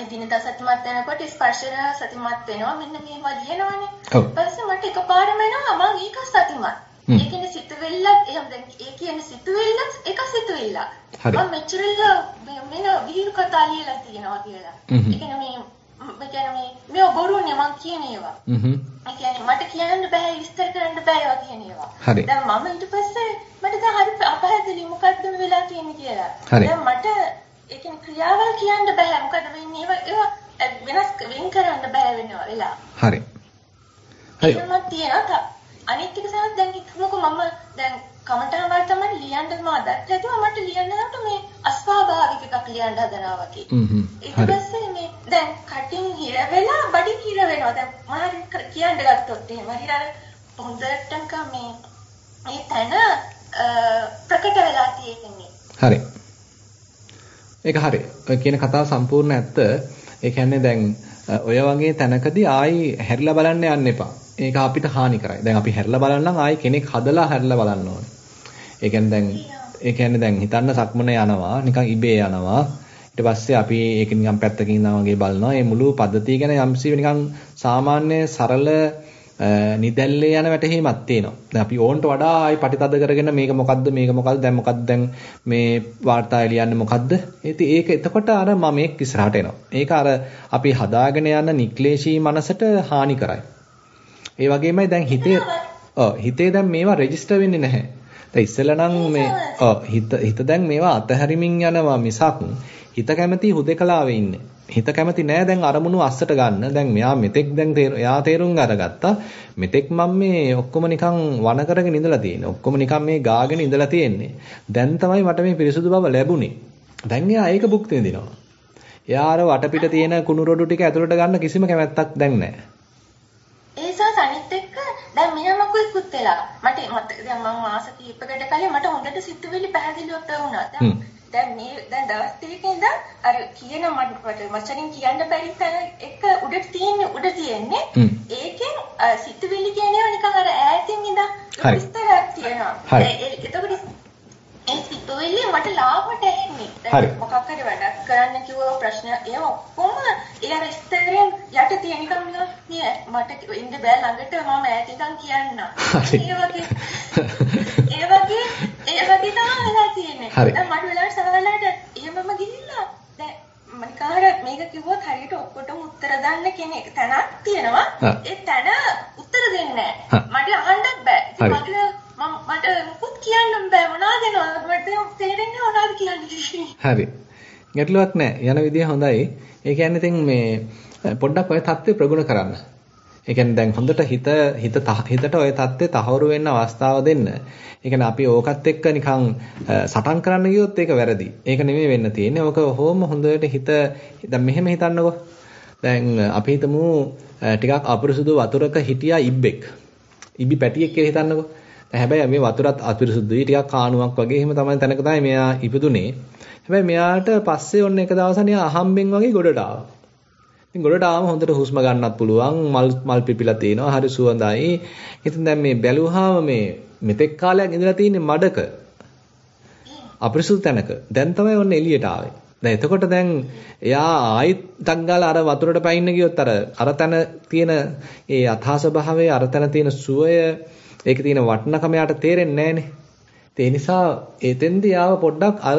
එදිනදා සතිමත් වෙනකොට ස්පර්ශය සතිමත් වෙනවා මෙන්න මේවා. ඔව්. ඊපස්සේ මට එකපාරම එනවා මම ඒක සතිමත්. ඒ කියන්නේ සිතුවිල්ලක් එහෙම දැන් ඒ කියන්නේ සිතුවිල්ලක් එක සිතුවිල්ලක්. මම මෙච්චරilla මෙන්න විහිළු කතා ලියලා තියෙනවා කියලා. ඒ කියන්නේ මේ මේ කියන්නේ මේ බොරුනේ මං කියන ඒවා. හ්ම්. ඒ කියන්නේ මට කියන්න බෑ විස්තර කරන්න බෑ ඒවා කියන ඒවා. හරි. දැන් මම ඊට පස්සේ මට දැන් හරි අපහැදිලි මොකද්ද වෙලා තියෙන්නේ කියලා. දැන් මට ඒ කියන්නේ ක්‍රියාවල් කියන්න බෑ මොකද වෙන්නේ ඒවා වෙනස් වෙන් කරන්න බෑ වෙනවා වෙලා. හරි. හරි. එහෙමත් තියෙනවා. අනිත් එක සමහර දැන් හිතමුකෝ මම දැන් කමටහන් වල තමයි ලියන්න මම දැක්කම මට ලියන්න නට මේ අස්වාභාවික එකක් ලියන්න හදනවා වගේ. හ්ම් හ්ම්. මේ දැන් කටින් හිර වෙලා බඩින් හිර වෙනවා. දැන් මම කියන්න ගත්තොත් එහෙම හිර හොඳටම මේ මේ තන ප්‍රකට වෙලා තියෙන්නේ. හරි. ඒක හරි. ඔය කියන කතාව සම්පූර්ණ ඇත්ත. ඒ කියන්නේ දැන් ඔය වගේ තැනකදී ආයි හැරිලා බලන්න යන්න එපා. ඒක අපිට හානි කරයි. දැන් අපි හැරිලා බලන්නම් ආයි කෙනෙක් හදලා හැරිලා බලන්න ඕනේ. ඒ කියන්නේ දැන් ඒ කියන්නේ දැන් හිතන්න සක්මන යනවා නිකන් ඉබේ යනවා. ඊට පස්සේ අපි ඒක නිකන් පැත්තකින් ඉඳන් වගේ බලනවා. මේ මුළු පද්ධතිය ගැන යම්සි නිකන් සාමාන්‍ය සරල නිදැල්ලේ යන වැටහීමක් තියෙනවා. දැන් අපි ඕන්ට වඩා ආයි පටිතද කරගෙන මේක මොකද්ද මේක මොකද්ද දැන් මොකද්ද දැන් මේ වාර්තාය ලියන්නේ මොකද්ද? ඉතින් ඒක එතකොට අර මම එක් ඉස්සරහට එනවා. ඒක අර අපි හදාගෙන යන නික්ලේශී මනසට හානි කරයි. ඒ වගේමයි දැන් හිතේ ඔව් හිතේ දැන් මේවා රෙජිස්ටර් වෙන්නේ නැහැ. දැන් ඉස්සෙල්ලා නම් මේ ඔව් හිත හිත දැන් මේවා අතහැරිමින් යනවා මිසක් හිත කැමති හුදකලාවේ ඉන්නේ. හිත කැමති නෑ දැන් අරමුණු අස්සට ගන්න. දැන් මෙයා මෙතෙක් දැන් එයා තේරුම් අරගත්තා. මෙතෙක් මම මේ ඔක්කොම නිකන් වන කරගෙන ඉඳලා තියෙන්නේ. ඔක්කොම නිකන් මේ ගාගෙන ඉඳලා තියෙන්නේ. දැන් තමයි මට මේ පිරිසුදු බව ලැබුණේ. දැන් එයා ඒක භුක්ති විඳිනවා. එයා අර වටපිට තියෙන කුණු රොඩු ටික ඇතුළට ගන්න කිසිම කැමැත්තක් දැන් නැහැ. ඒසස් අනිත් එක්ක දැන් මෙයා මකුත් වෙලා මට දැන් මම මාස කිහිපයකට කලින් මට හොඳට සිතුවිලි පැහැදිලිව වුණා. දැන් දැන් මේ දැන් දවස් ටිකක ඉඳන් අර කියන මට වචනින් කියන්න බැරි තැන එක උඩට තියෙන්නේ උඩ තියෙන්නේ ඒකෙන් සිතුවිලි කියන ඒවා නිකන් අර ඈතින් ඉඳන් විස්තරයක් තියෙනවා. එතකොට ඒ සිතුවිලි මට ලාභට එන්නේ. මොකක් හරි වැඩක් කරන්න කිව්ව ප්‍රශ්න. ඒ ඔක්කොම අර ස්තරෙන් යට තියෙන නිකන් මේ මට ඉන්න බෑ ළඟට. මම ඈත ඉඳන් කියන්න. ඒ වගේ. ඒ වගේ. ඒ වගේ තමයි වෙලා තියෙන්නේ. දැන් මට වෙලාවට සමහරවිට එහෙමම ගිහිල්ලා දැන් මනිකාර මේක කිව්වොත් හරියට ඔක්කොටම උත්තර දාන්න කෙනෙක් තැනක් තියෙනවා. ඒ තැන උත්තර දෙන්නේ නැහැ. මට අහන්නත් බෑ. මට මට මුකුත් කියන්න බෑ මොනවද මට තේරෙන්නේ මොනවද කියන්නේ. හරි. ගැටලුවක් නැහැ. යන විදිය හොඳයි. ඒ කියන්නේ ඉතින් මේ පොඩ්ඩක් ඔය தත්ත්වය ප්‍රගුණ කරන්න. ඒ කියන්නේ දැන් හොඳට හිත හිත හිතට ඔය தත්ත්වය තහවුරු වෙන්න අවස්ථාව දෙන්න. ඒ කියන්නේ අපි ඕකත් එක්ක නිකන් සටන් කරන්න ගියොත් ඒක වැරදි. ඒක නෙමෙයි වෙන්න තියෙන්නේ. ඕක හොම හොඳට හිත දැන් මෙහෙම හිතන්නකෝ. දැන් අපි හිතමු ටිකක් අපිරිසුදු වතුරක හිටියා ඉබ්බෙක්. ඉබි පැටියෙක් කියලා හිතන්නකෝ. හැබැයි මේ වතුරත් අපිරිසුදුයි ටිකක් කාණුවක් වගේ එහෙම තමයි තැනක තමයි මෙයා ඉපදුනේ. හැබැයි මෙයාට පස්සේ ඔන්න එක දවසක් නිකන් අහම්බෙන් වගේ ගොඩට ආවා. ඉතින් ගොඩට ආවම හොඳට හුස්ම ගන්නත් පුළුවන් මල් මල් පිපිලා තිනවා හරි සුවඳයි. ඉතින් දැන් මේ බැලුවාම මේ මෙතෙක් කාලයක් ඉඳලා තියෙන්නේ මඩක. අපරිසුදු තැනක. දැන් තමයි ඔන්න එළියට ආවේ. දැන් එතකොට දැන් එයා ආයිත් ටක් ගාලා අර වතුරට පයින්න ගියොත් අර අර තැන තියෙන ඒ යථා ස්වභාවය අර තැන තියෙන සුවය ඒකේ තියෙන වටිනකම යාට තේරෙන්නේ නැහනේ. ඒ නිසා එතෙන්දී ආව පොඩ්ඩක් අර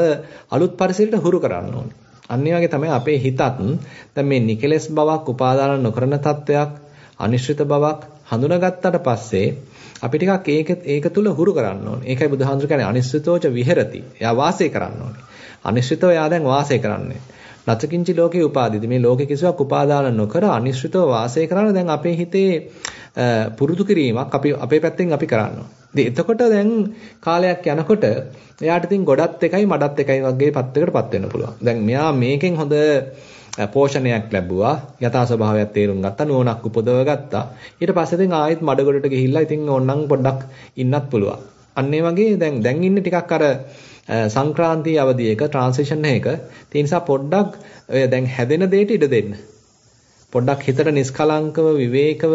අලුත් පරිසරයට හුරු කරන්න ඕනේ. අන්න වගේ තමයි අපේ හිතත් දැන් මේ නිකලස් බවක් උපාදාන නොකරන තත්වයක් අනිශ්චිත බවක් හඳුනාගත්තට පස්සේ අපි ටිකක් ඒක ඒක තුල හුරු කරන්න ඕනේ. ඒකයි බුදුහාමුදුරු කියන්නේ අනිශ්චිතෝච විහෙරති. එයා වාසය කරන්න ඕනේ. අනිශ්චිතව එයා දැන් වාසය කරන්නේ. නචකින්චි ලෝකේ උපාදිත. මේ ලෝකේ කිසිවක් උපාදාන නොකර අනිශ්චිතව වාසය කරන දැන් අපේ හිතේ පුරුදු කිරීමක් අපි අපේ පැත්තෙන් අපි කරනවා. ඉතින් එතකොට දැන් කාලයක් යනකොට එයාට ඉතින් ගොඩත් එකයි මඩත් එකයි වගේ පත්යකටපත් වෙන්න පුළුවන්. දැන් මෙයා මේකෙන් හොඳ පෝෂණයක් ලැබුවා යථා ස්වභාවයක් තේරුම් ගත්තා නුවණක් උපදව ගත්තා ඊට පස්සේ ඉතින් ආයෙත් මඩගොඩට ගිහිල්ලා ඉතින් ඕනනම් පොඩ්ඩක් ඉන්නත් පුළුවන් අන්න වගේ දැන් දැන් ඉන්නේ ටිකක් අර සංක්‍රාන්ති අවධියක ට්‍රාන්සිෂන් එකක ඒ නිසා පොඩ්ඩක් ඔය දැන් හැදෙන දෙයට ඉඩ දෙන්න පොඩ්ඩක් හිතට නිස්කලංකව විවේකව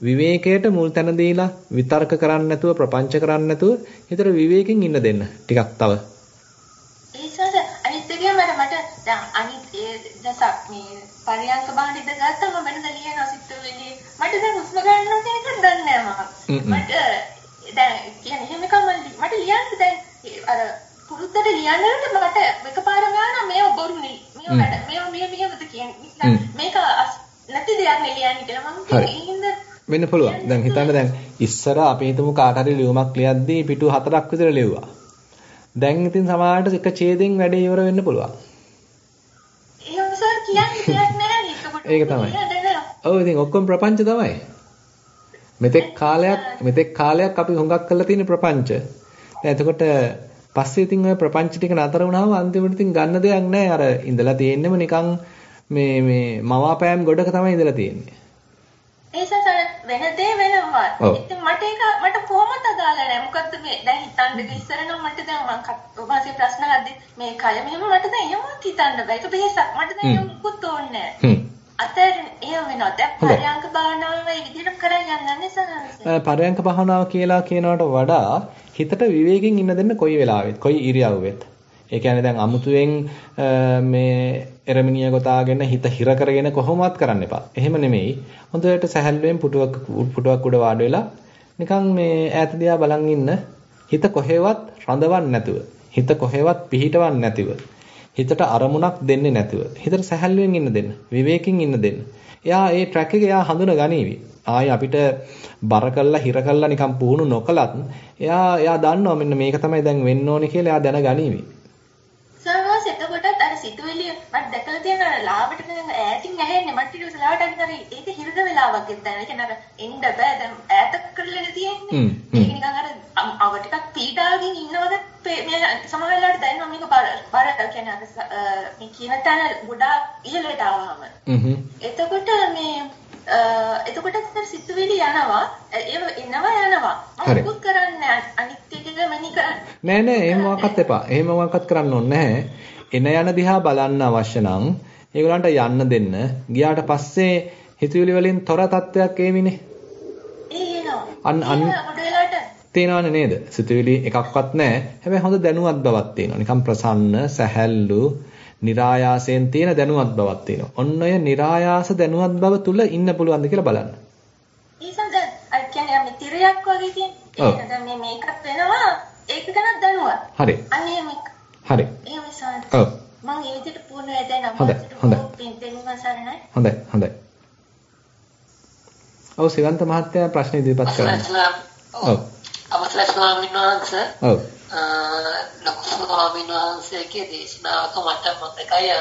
විවේකයට මුල් තැන දීලා විතර්ක කරන්නේ නැතුව ප්‍රපංච කරන්නේ නැතුව හිතට විවේකයෙන් ඉන්න දෙන්න. ටිකක් තව. ඒසද අනිත් එකේ මට මට දැන් අනිත් ඒ දසක් මේ පරියන්ක බාහිර ගත්තම වෙනද ලියන සිතුවිලි. මට දැන් හුස්ම ගන්නවා කියන එක දන්නේ නැහැ මට දැන් කියන්නේ එහෙම එකම මට ලියන්න දැන් අර පුරුද්දට ලියන්නට මට එකපාර ගාන මේව බොරු නෙයි මේව මේව මේ මෙහෙමද කියන්නේ? මේක නැති දෙයක් නෙ ලියන්නේ කියලා මම හින්දා වෙන්න පුළුවන්. දැන් හිතන්න දැන් ඉස්සර අපි හිතමු කාට හරි ලියුමක් ලියද්දී පිටු හතරක් විතර ලිව්වා. දැන් ඉතින් සමහරවිට එක ඡේදයෙන් වැඩේ ඉවර වෙන්න පුළුවන්. ඒක තමයි. ඔව් ඉතින් ඔක්කොම ප්‍රපංච තමයි. මෙතෙක් කාලයක් මෙතෙක් කාලයක් අපි හුඟක් කරලා තියෙන ප්‍රපංච. දැන් එතකොට පස්සේ ඉතින් ඔය ප්‍රපංච ටික නතර වුණාම අන්තිමට ඉතින් ගන්න දෙයක් නැහැ. අර ඉඳලා තියෙන්නෙම නිකන් මේ මේ මවාපෑම් ගොඩක තමයි ඉඳලා තියෙන්නේ. වෙන දේ වෙනවා. ඉතින් මට ඒක මට කොහොමද අදාළ නැහැ. මොකද්ද මේ දැන් හිතන්න ඉස්සර නම් මට දැන් මම ඔබසේ ප්‍රශ්න අහද්දි මේ කය මෙහෙම මට දැන් එහෙමත් හිතන්න බෑ. ඒක වෙහසක්. මට දැන් මුකුත් ඕනේ නැහැ. අතර එහෙම වෙනවා. දැන් පරයන්ක භාවනාව මේ විදිහට කරන් යන්නන්නේ සනස. පරයන්ක භාවනාව කියලා කියනවට වඩා හිතට විවේකයෙන් ඉන්න දෙන්න කොයි වෙලාවෙත් කොයි ඉරියව්වෙත්. ඒ කියන්නේ දැන් අමුතුවෙන් මේ එරමිනිය ගොතාගෙන හිත හිර කරගෙන කොහොමවත් කරන්න එපා. එහෙම නෙමෙයි. හොඳට සැහැල්ලුවෙන් පුටුවක් පුටුවක් උඩ වාඩි වෙලා නිකන් මේ ඈත දිහා බලන් ඉන්න. හිත කොහෙවත් රඳවන්නේ නැතුව. හිත කොහෙවත් පිහිටවන්නේ නැතිව. හිතට අරමුණක් දෙන්නේ නැතුව. හිතට සැහැල්ලුවෙන් ඉන්න දෙන්න. විවේකයෙන් ඉන්න දෙන්න. එයා ඒ ට්‍රැක් එක එයා හඳුන ගනීවි. ආයි අපිට බර කළා හිර කළා නිකන් පුහුණු නොකලත් එයා එයා දන්නවා මෙන්න මේක තමයි දැන් වෙන්න ඕනේ කියලා එයා දැන ගනීවි. සර්වස් එතකොටත් අර සිතුවිලි මට දැකලා තියෙන අර ලාවට දැන් ඈතින් ඇහෙන්නේ මට ඊට ලාවට අර ඒක හිරද වෙලා වගේ දැන් ඒක නර එන්න බෑ. දැන් ඈත කරලානේ තියෙන්නේ. ඒක නිකන් අර අව ටිකක් පීඩාවකින් ඉන්නවද මේ සමහර වෙලාවට දැනෙනවා මේක බර බර කියන්නේ අර මේ කියන තැන ගොඩාක් ඉහළට ආවම. එතකොට මේ එතකොට අතර සිතුවිලි යනවා. ඒව එනවා යනවා. මොකුත් කරන්නේ අනිත් එක මෙනි කරන්නේ නෑ නෑ. එහෙම මොකක්වත් එපා. එහෙම මොකක්වත් කරන්න ඕනේ නැහැ එන යන දිහා බලන්න අවශ්‍ය නම් ඒගොල්ලන්ට යන්න දෙන්න. ගියාට පස්සේ හිතුවිලි වලින් තොර තත්වයක් එමිනේ. අන්න අන්න තේනවනේ නේද? සිතුවිලි එකක්වත් නැහැ. හැබැයි හොඳ දැනුවත් බවක් තියෙනවා. නිකම් ප්‍රසන්න, සැහැල්ලු, નિરાයාසයෙන් තියෙන දැනුවත් බවක් තියෙනවා. ඔන්න ඔය નિરાයාස දැනුවත් බව තුල ඉන්න පුළුවන්ද කියලා බලන්න. ඊසඳ අර කියන්නේ මේ තිරයක් වගේ තියෙන. ඒක දැන් මේ මේකත් වෙනවා. ඒක ගැන දැනුවත්. හරි. අනේ මේ හරි. ඒ විසන්. ඔව්. මම ඒ විදිහට පුහුණු වෙලා දැන් හොඳයි. හොඳයි. හොඳයි. හොඳයි. ඔව් සිවන්ත මහත්තයා ප්‍රශ්න ඉදිරිපත් කරන්න. ඔව්. අවසරයි ස්වාමීන් වහන්සේ. ඔව්. ලොකු ස්වාමීන් වහන්සේගේ දේශනාවක මට මතකයි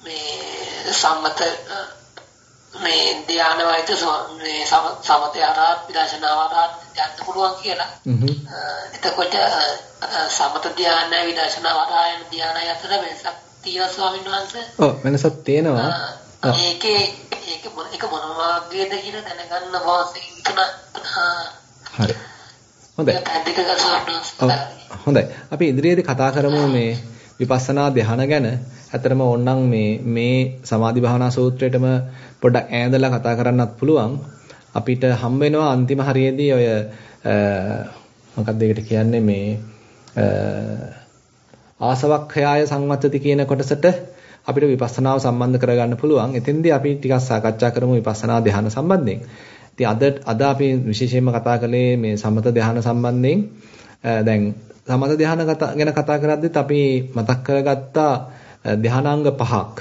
මේ සම්මත මේ ධානය වයිත මේ සමතය ආරාත් විදර්ශනා ආරාත් යන්න පුළුවන් කියලා. එතකොට සමත ධානය විදර්ශනා ආරායන ධානය අතර වෙනසක් තියෙනවා ස්වාමීන් වහන්සේ. ඔව් වෙනසක් තියෙනවා. ඒකේ ඒක ඒක මොන වගේද කියලා දැනගන්න වාසිය හිතන හරි. හොඳයි. හොඳයි. අපි ඉදිරියේදී කතා කරමු මේ විපස්සනා ධ්‍යාන ගැන. ඇතරම ඕනනම් මේ මේ සමාධි භාවනා සූත්‍රයේටම පොඩ්ඩක් ඈඳලා කතා කරන්නත් පුළුවන්. අපිට හම් වෙනවා අන්තිම හරියේදී ඔය මොකක්ද ඒකට කියන්නේ මේ ආසවක්ඛයාය සංවත්තති කියන කොටසට අපිට විපස්සනාව සම්බන්ධ කරගන්න පුළුවන්. එතෙන්දී අපි ටිකක් සාකච්ඡා කරමු විපස්සනා ධ්‍යාන සම්බන්ධයෙන්. ඉතින් අද අද අපි විශේෂයෙන්ම කතා කළේ මේ සමත ධ්‍යාන සම්බන්ධයෙන්. දැන් සමත ධ්‍යාන ගැන කතා කරද්දිත් අපි මතක් කරගත්ත ධ්‍යානාංග පහක්.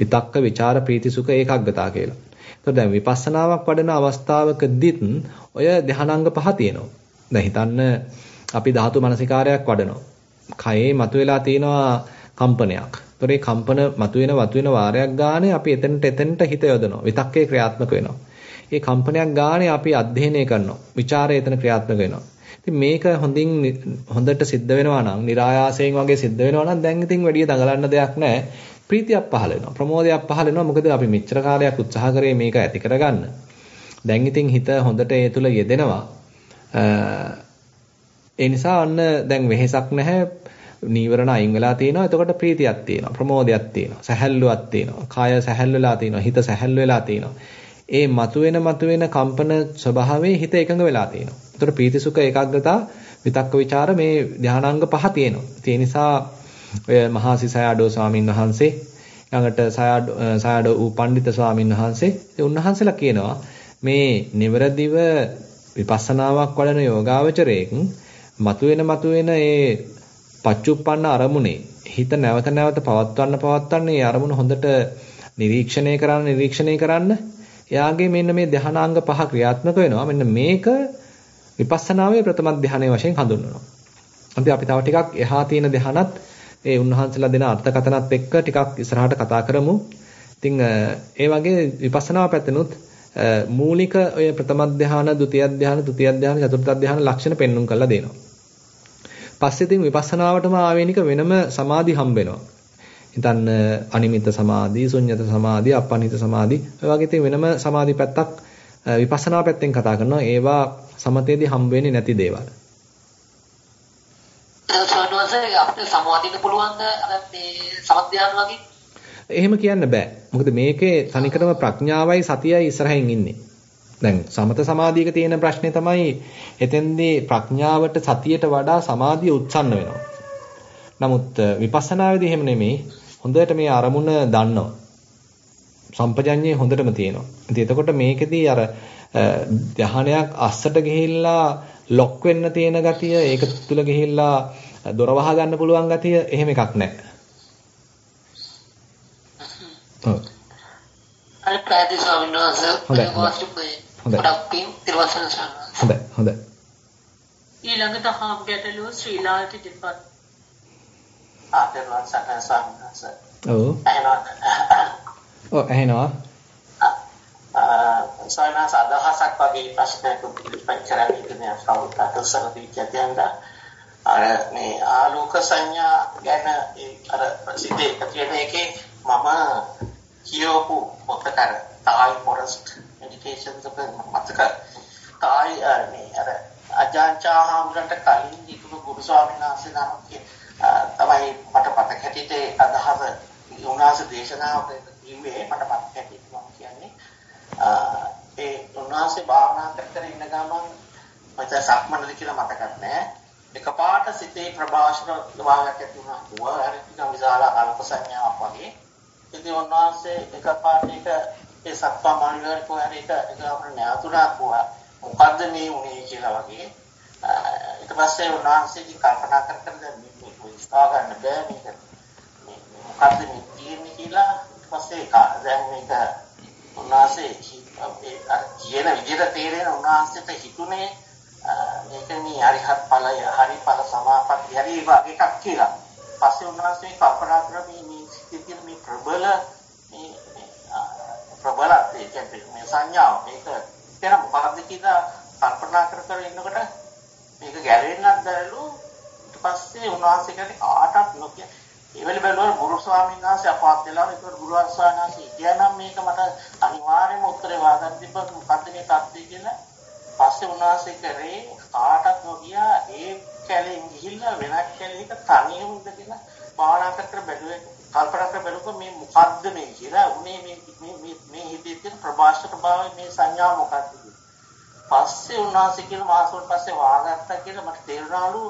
විතක්ක, ਵਿਚාර, ප්‍රීති, සුඛ, ඒකාග්‍රතාව කියලා. එතකොට දැන් විපස්සනාවක් වඩන අවස්ථාවකදීත් ඔය ධ්‍යානාංග පහ තියෙනවා. දැන් හිතන්න අපි ධාතු මනසිකාරයක් වඩනවා. කයේ මතුවලා තියෙනවා කම්පනයක්. එතකොට මේ කම්පන මතුවෙන වතුවෙන වාරයක් ගානේ අපි එතනට එතනට හිත යොදනවා. විතක්කේ ක්‍රියාත්මක වෙනවා. ඒ කම්පනයක් ගානේ අපි අධ්‍යයනය කරනවා. ਵਿਚාරය එතන ක්‍රියාත්මක වෙනවා. ඉතින් මේක හොඳින් හොඳට සිද්ධ වෙනවා නම්, નિરાයාසයෙන් වගේ සිද්ධ වෙනවා නම් දැන් ඉතින් වැඩි දඟලන්න දෙයක් නැහැ. ප්‍රීතියක් පහළ වෙනවා. ප්‍රමෝදයක් පහළ වෙනවා. මොකද අපි මෙච්චර කාලයක් උත්සාහ කරේ මේක ඇති කරගන්න. දැන් ඉතින් හිත හොඳට ඒ තුල යෙදෙනවා. ඒ නිසා අන්න දැන් වෙහෙසක් නැහැ. නීවරණ අයින් වෙලා තියෙනවා. එතකොට ප්‍රීතියක් තියෙනවා. ප්‍රමෝදයක් තියෙනවා. සැහැල්ලුවක් තියෙනවා. කාය සැහැල්ලු වෙලා තියෙනවා. හිත සැහැල්ලු වෙලා තියෙනවා. ඒ මතුවෙන මතුවෙන කම්පන ස්වභාවයේ හිත එකඟ වෙලා තියෙනවා. එතකොට ප්‍රීති සුඛ ඒකාග්‍රතාව විතක්ක ਵਿਚාර මේ ධානාංග පහ තියෙනවා. ඒ නිසා ඔය මහා සිසයඩෝ ස්වාමින් වහන්සේ ළඟට සයඩෝ ඌ පඬිත ස්වාමින් වහන්සේ ඒ උන්වහන්සේලා කියනවා මේ නිවරදිව විපස්සනාවක් වඩන යෝගාවචරයෙන් මතුවෙන මතුවෙන ඒ පච්චුප්පන්න අරමුණේ හිත නැවත නැවත පවත්වන්න පවත්වන්න ඒ අරමුණ හොඳට නිරීක්ෂණය කරන්න නිරීක්ෂණය කරන්න එයාගේ මෙන්න මේ ධානාංග පහ ක්‍රියාත්මක වෙනවා මෙන්න මේක විපස්සනාවේ ප්‍රථම ධානය වශයෙන් හඳුන්වනවා. අපි අපි තව ටිකක් එහා තියෙන ධානත් ඒ උන්වහන්සේලා දෙන අර්ථකතනත් එක්ක ටිකක් ඉස්සරහට කතා කරමු. ඉතින් ඒ වගේ විපස්සනා පැත්තනොත් මූලික ඔය ප්‍රථම ධාන, ဒုတိ ය ධාන, තෘතිය ධාන, චතුර්ථ ධාන ලක්ෂණ පෙන්눔 කරලා දෙනවා. පස්සේ ඉතින් විපස්සනාවටම ආවේනික වෙනම සමාධි හම්බ වෙනවා. හිතන්න අනිමිත් සමාධි, ශුන්්‍යත සමාධි, අපනිත සමාධි ඔය වගේ ඉතින් වෙනම සමාධි පැත්තක් විපස්සනා පැත්තෙන් කතා කරනවා. ඒවා සමතේදී හම්බ වෙන්නේ නැති දේවල්. එහෙම කියන්න බෑ. මොකද මේකේ තනිකරම ප්‍රඥාවයි සතියයි ඉස්සරහින් ඉන්නේ. දැන් සමත සමාධියක තියෙන ප්‍රශ්නේ තමයි එතෙන්දී ප්‍රඥාවට සතියට වඩා සමාධිය උත්සන්න වෙනවා. නමුත් විපස්සනාවේදී එහෙම නෙමෙයි. හොඳට මේ අරමුණ දන්නවා. සම්පජඤ්ඤේ හොඳටම තියෙනවා. ඉතින් එතකොට මේකෙදී අර ධානයක් අස්සට ගිහිල්ලා ලොක් වෙන්න තියෙන ගතිය, ඒක තුල ගිහිල්ලා දොර වහ ගන්න පුළුවන් ගතිය එහෙම එකක් නැහැ. ඔව්. අර ප්‍රාදේ ස්වාමීන් වහන්සේ හොඳයි. හොඳයි හොඳයි. ඊළඟට හාම් ගැටලුව ශ්‍රී ලාල්ට ඉදිරිපත්. ආදර්වන් සකන සම්මාස. ඔව්. ඔව් ඇහෙනවා. සයනස් අදහසක් වගේ ප්‍රශ්නයක් ඉදිරිපත් කරන්න ඉන්නේ කවුරුත් උත්සාහ දීච්චියන්ද අර මේ ආලෝක සංඥා ගැන අර ප්‍රසිද්ධ එක තියෙන එකේ මම කියවපු පොතකර තායි ෆොරස්ට් මෙඩිටේෂන්ස් එක මතක තායි මේ අර අජාන්චා හාමුදුරන්ට කලින් දීපු ගුරු ස්වාමීන් වහන්සේ නමක් තමයි මට මතක හැටියට අදහස උන්වහන්සේ දේශනාවක කිව්වේ මට මතක හැටියට මම කියන්නේ ඒ උන්වහන්සේ භාවනා කර කර ඉන්න ගමන් මට සක්මනද කියලා මතකත් නැහැ එකපාරට සිතේ ප්‍රභාෂණ වාගයක් ඇති වුණා. ඌවා හරි නිකන් විශාල අල්ප සංඥාවක් වගේ. ඉතින් උන්වහන්සේ එකපාරට ඒක ඒ සක්පා මණ්ඩලයට කොහරි එක එක අපිට නැතුණා කොහා මොකද්ද මේ උනේ කියලා වගේ ඊට පස්සේ උන්වහන්සේගේ කල්පනා කර කර දැන් මේ විස්තර ගන්න බෑ මේක මේ මොකද්ද මේ තියෙන්නේ කියලා ඊට පස්සේ දැන් මේක උන්වහන්සේ අර කියන විදිහට තේරෙන උන්වහන්සේට හිතුනේ මේක මේ හරිහත් ඵලය හරි ඵල සමාපatti හරි වගේ එකක් කියලා. පස්සේ උන්වහන්සේ කල්පනා කරා මේ මේ සිද්ධිය මේ ප්‍රබල මේ ප්‍රබල ඒ කියන්නේ මේ සංඥාව මේක එතන මොකක්ද කියලා කල්පනා කර කර ඉන්නකොට මේක ගැලවෙන්නත් බැරිලු ඊට පස්සේ උන්වහන්සේ කියන්නේ කාටවත් නොකිය ඒ වෙලෙ බැලුවා ගුරු ස්වාමීන් වහන්සේ අපවත් වෙලා ඒකට ගුරු ස්වාමීන් වහන්සේ කියනනම් මේක මට අනිවාර්යයෙන්ම උත්තරේ වාදන් තිබ්බත් මොකද්ද මේ தත්ත්වය කියලා පස්සේ උන්වහන්සේ කරේ කාටවත් නොකිය ඒ කැලෙන් ගිහිල්ලා වෙනත් කැලේක තනියම ඉඳගෙන භාවනා කර බැලුවේ කල්පනා කර බැලුවා මේ මොකද්ද මේ කියලා? උනේ මේ මේ මේ හිතේ තියෙන ප්‍රභාෂක භාවය මේ සංඥා මොකද්ද? පස්සේ උන්වහන්සේ කියන මාසවල පස්සේ වාගත්තා කියලා මට තේරුණාලු.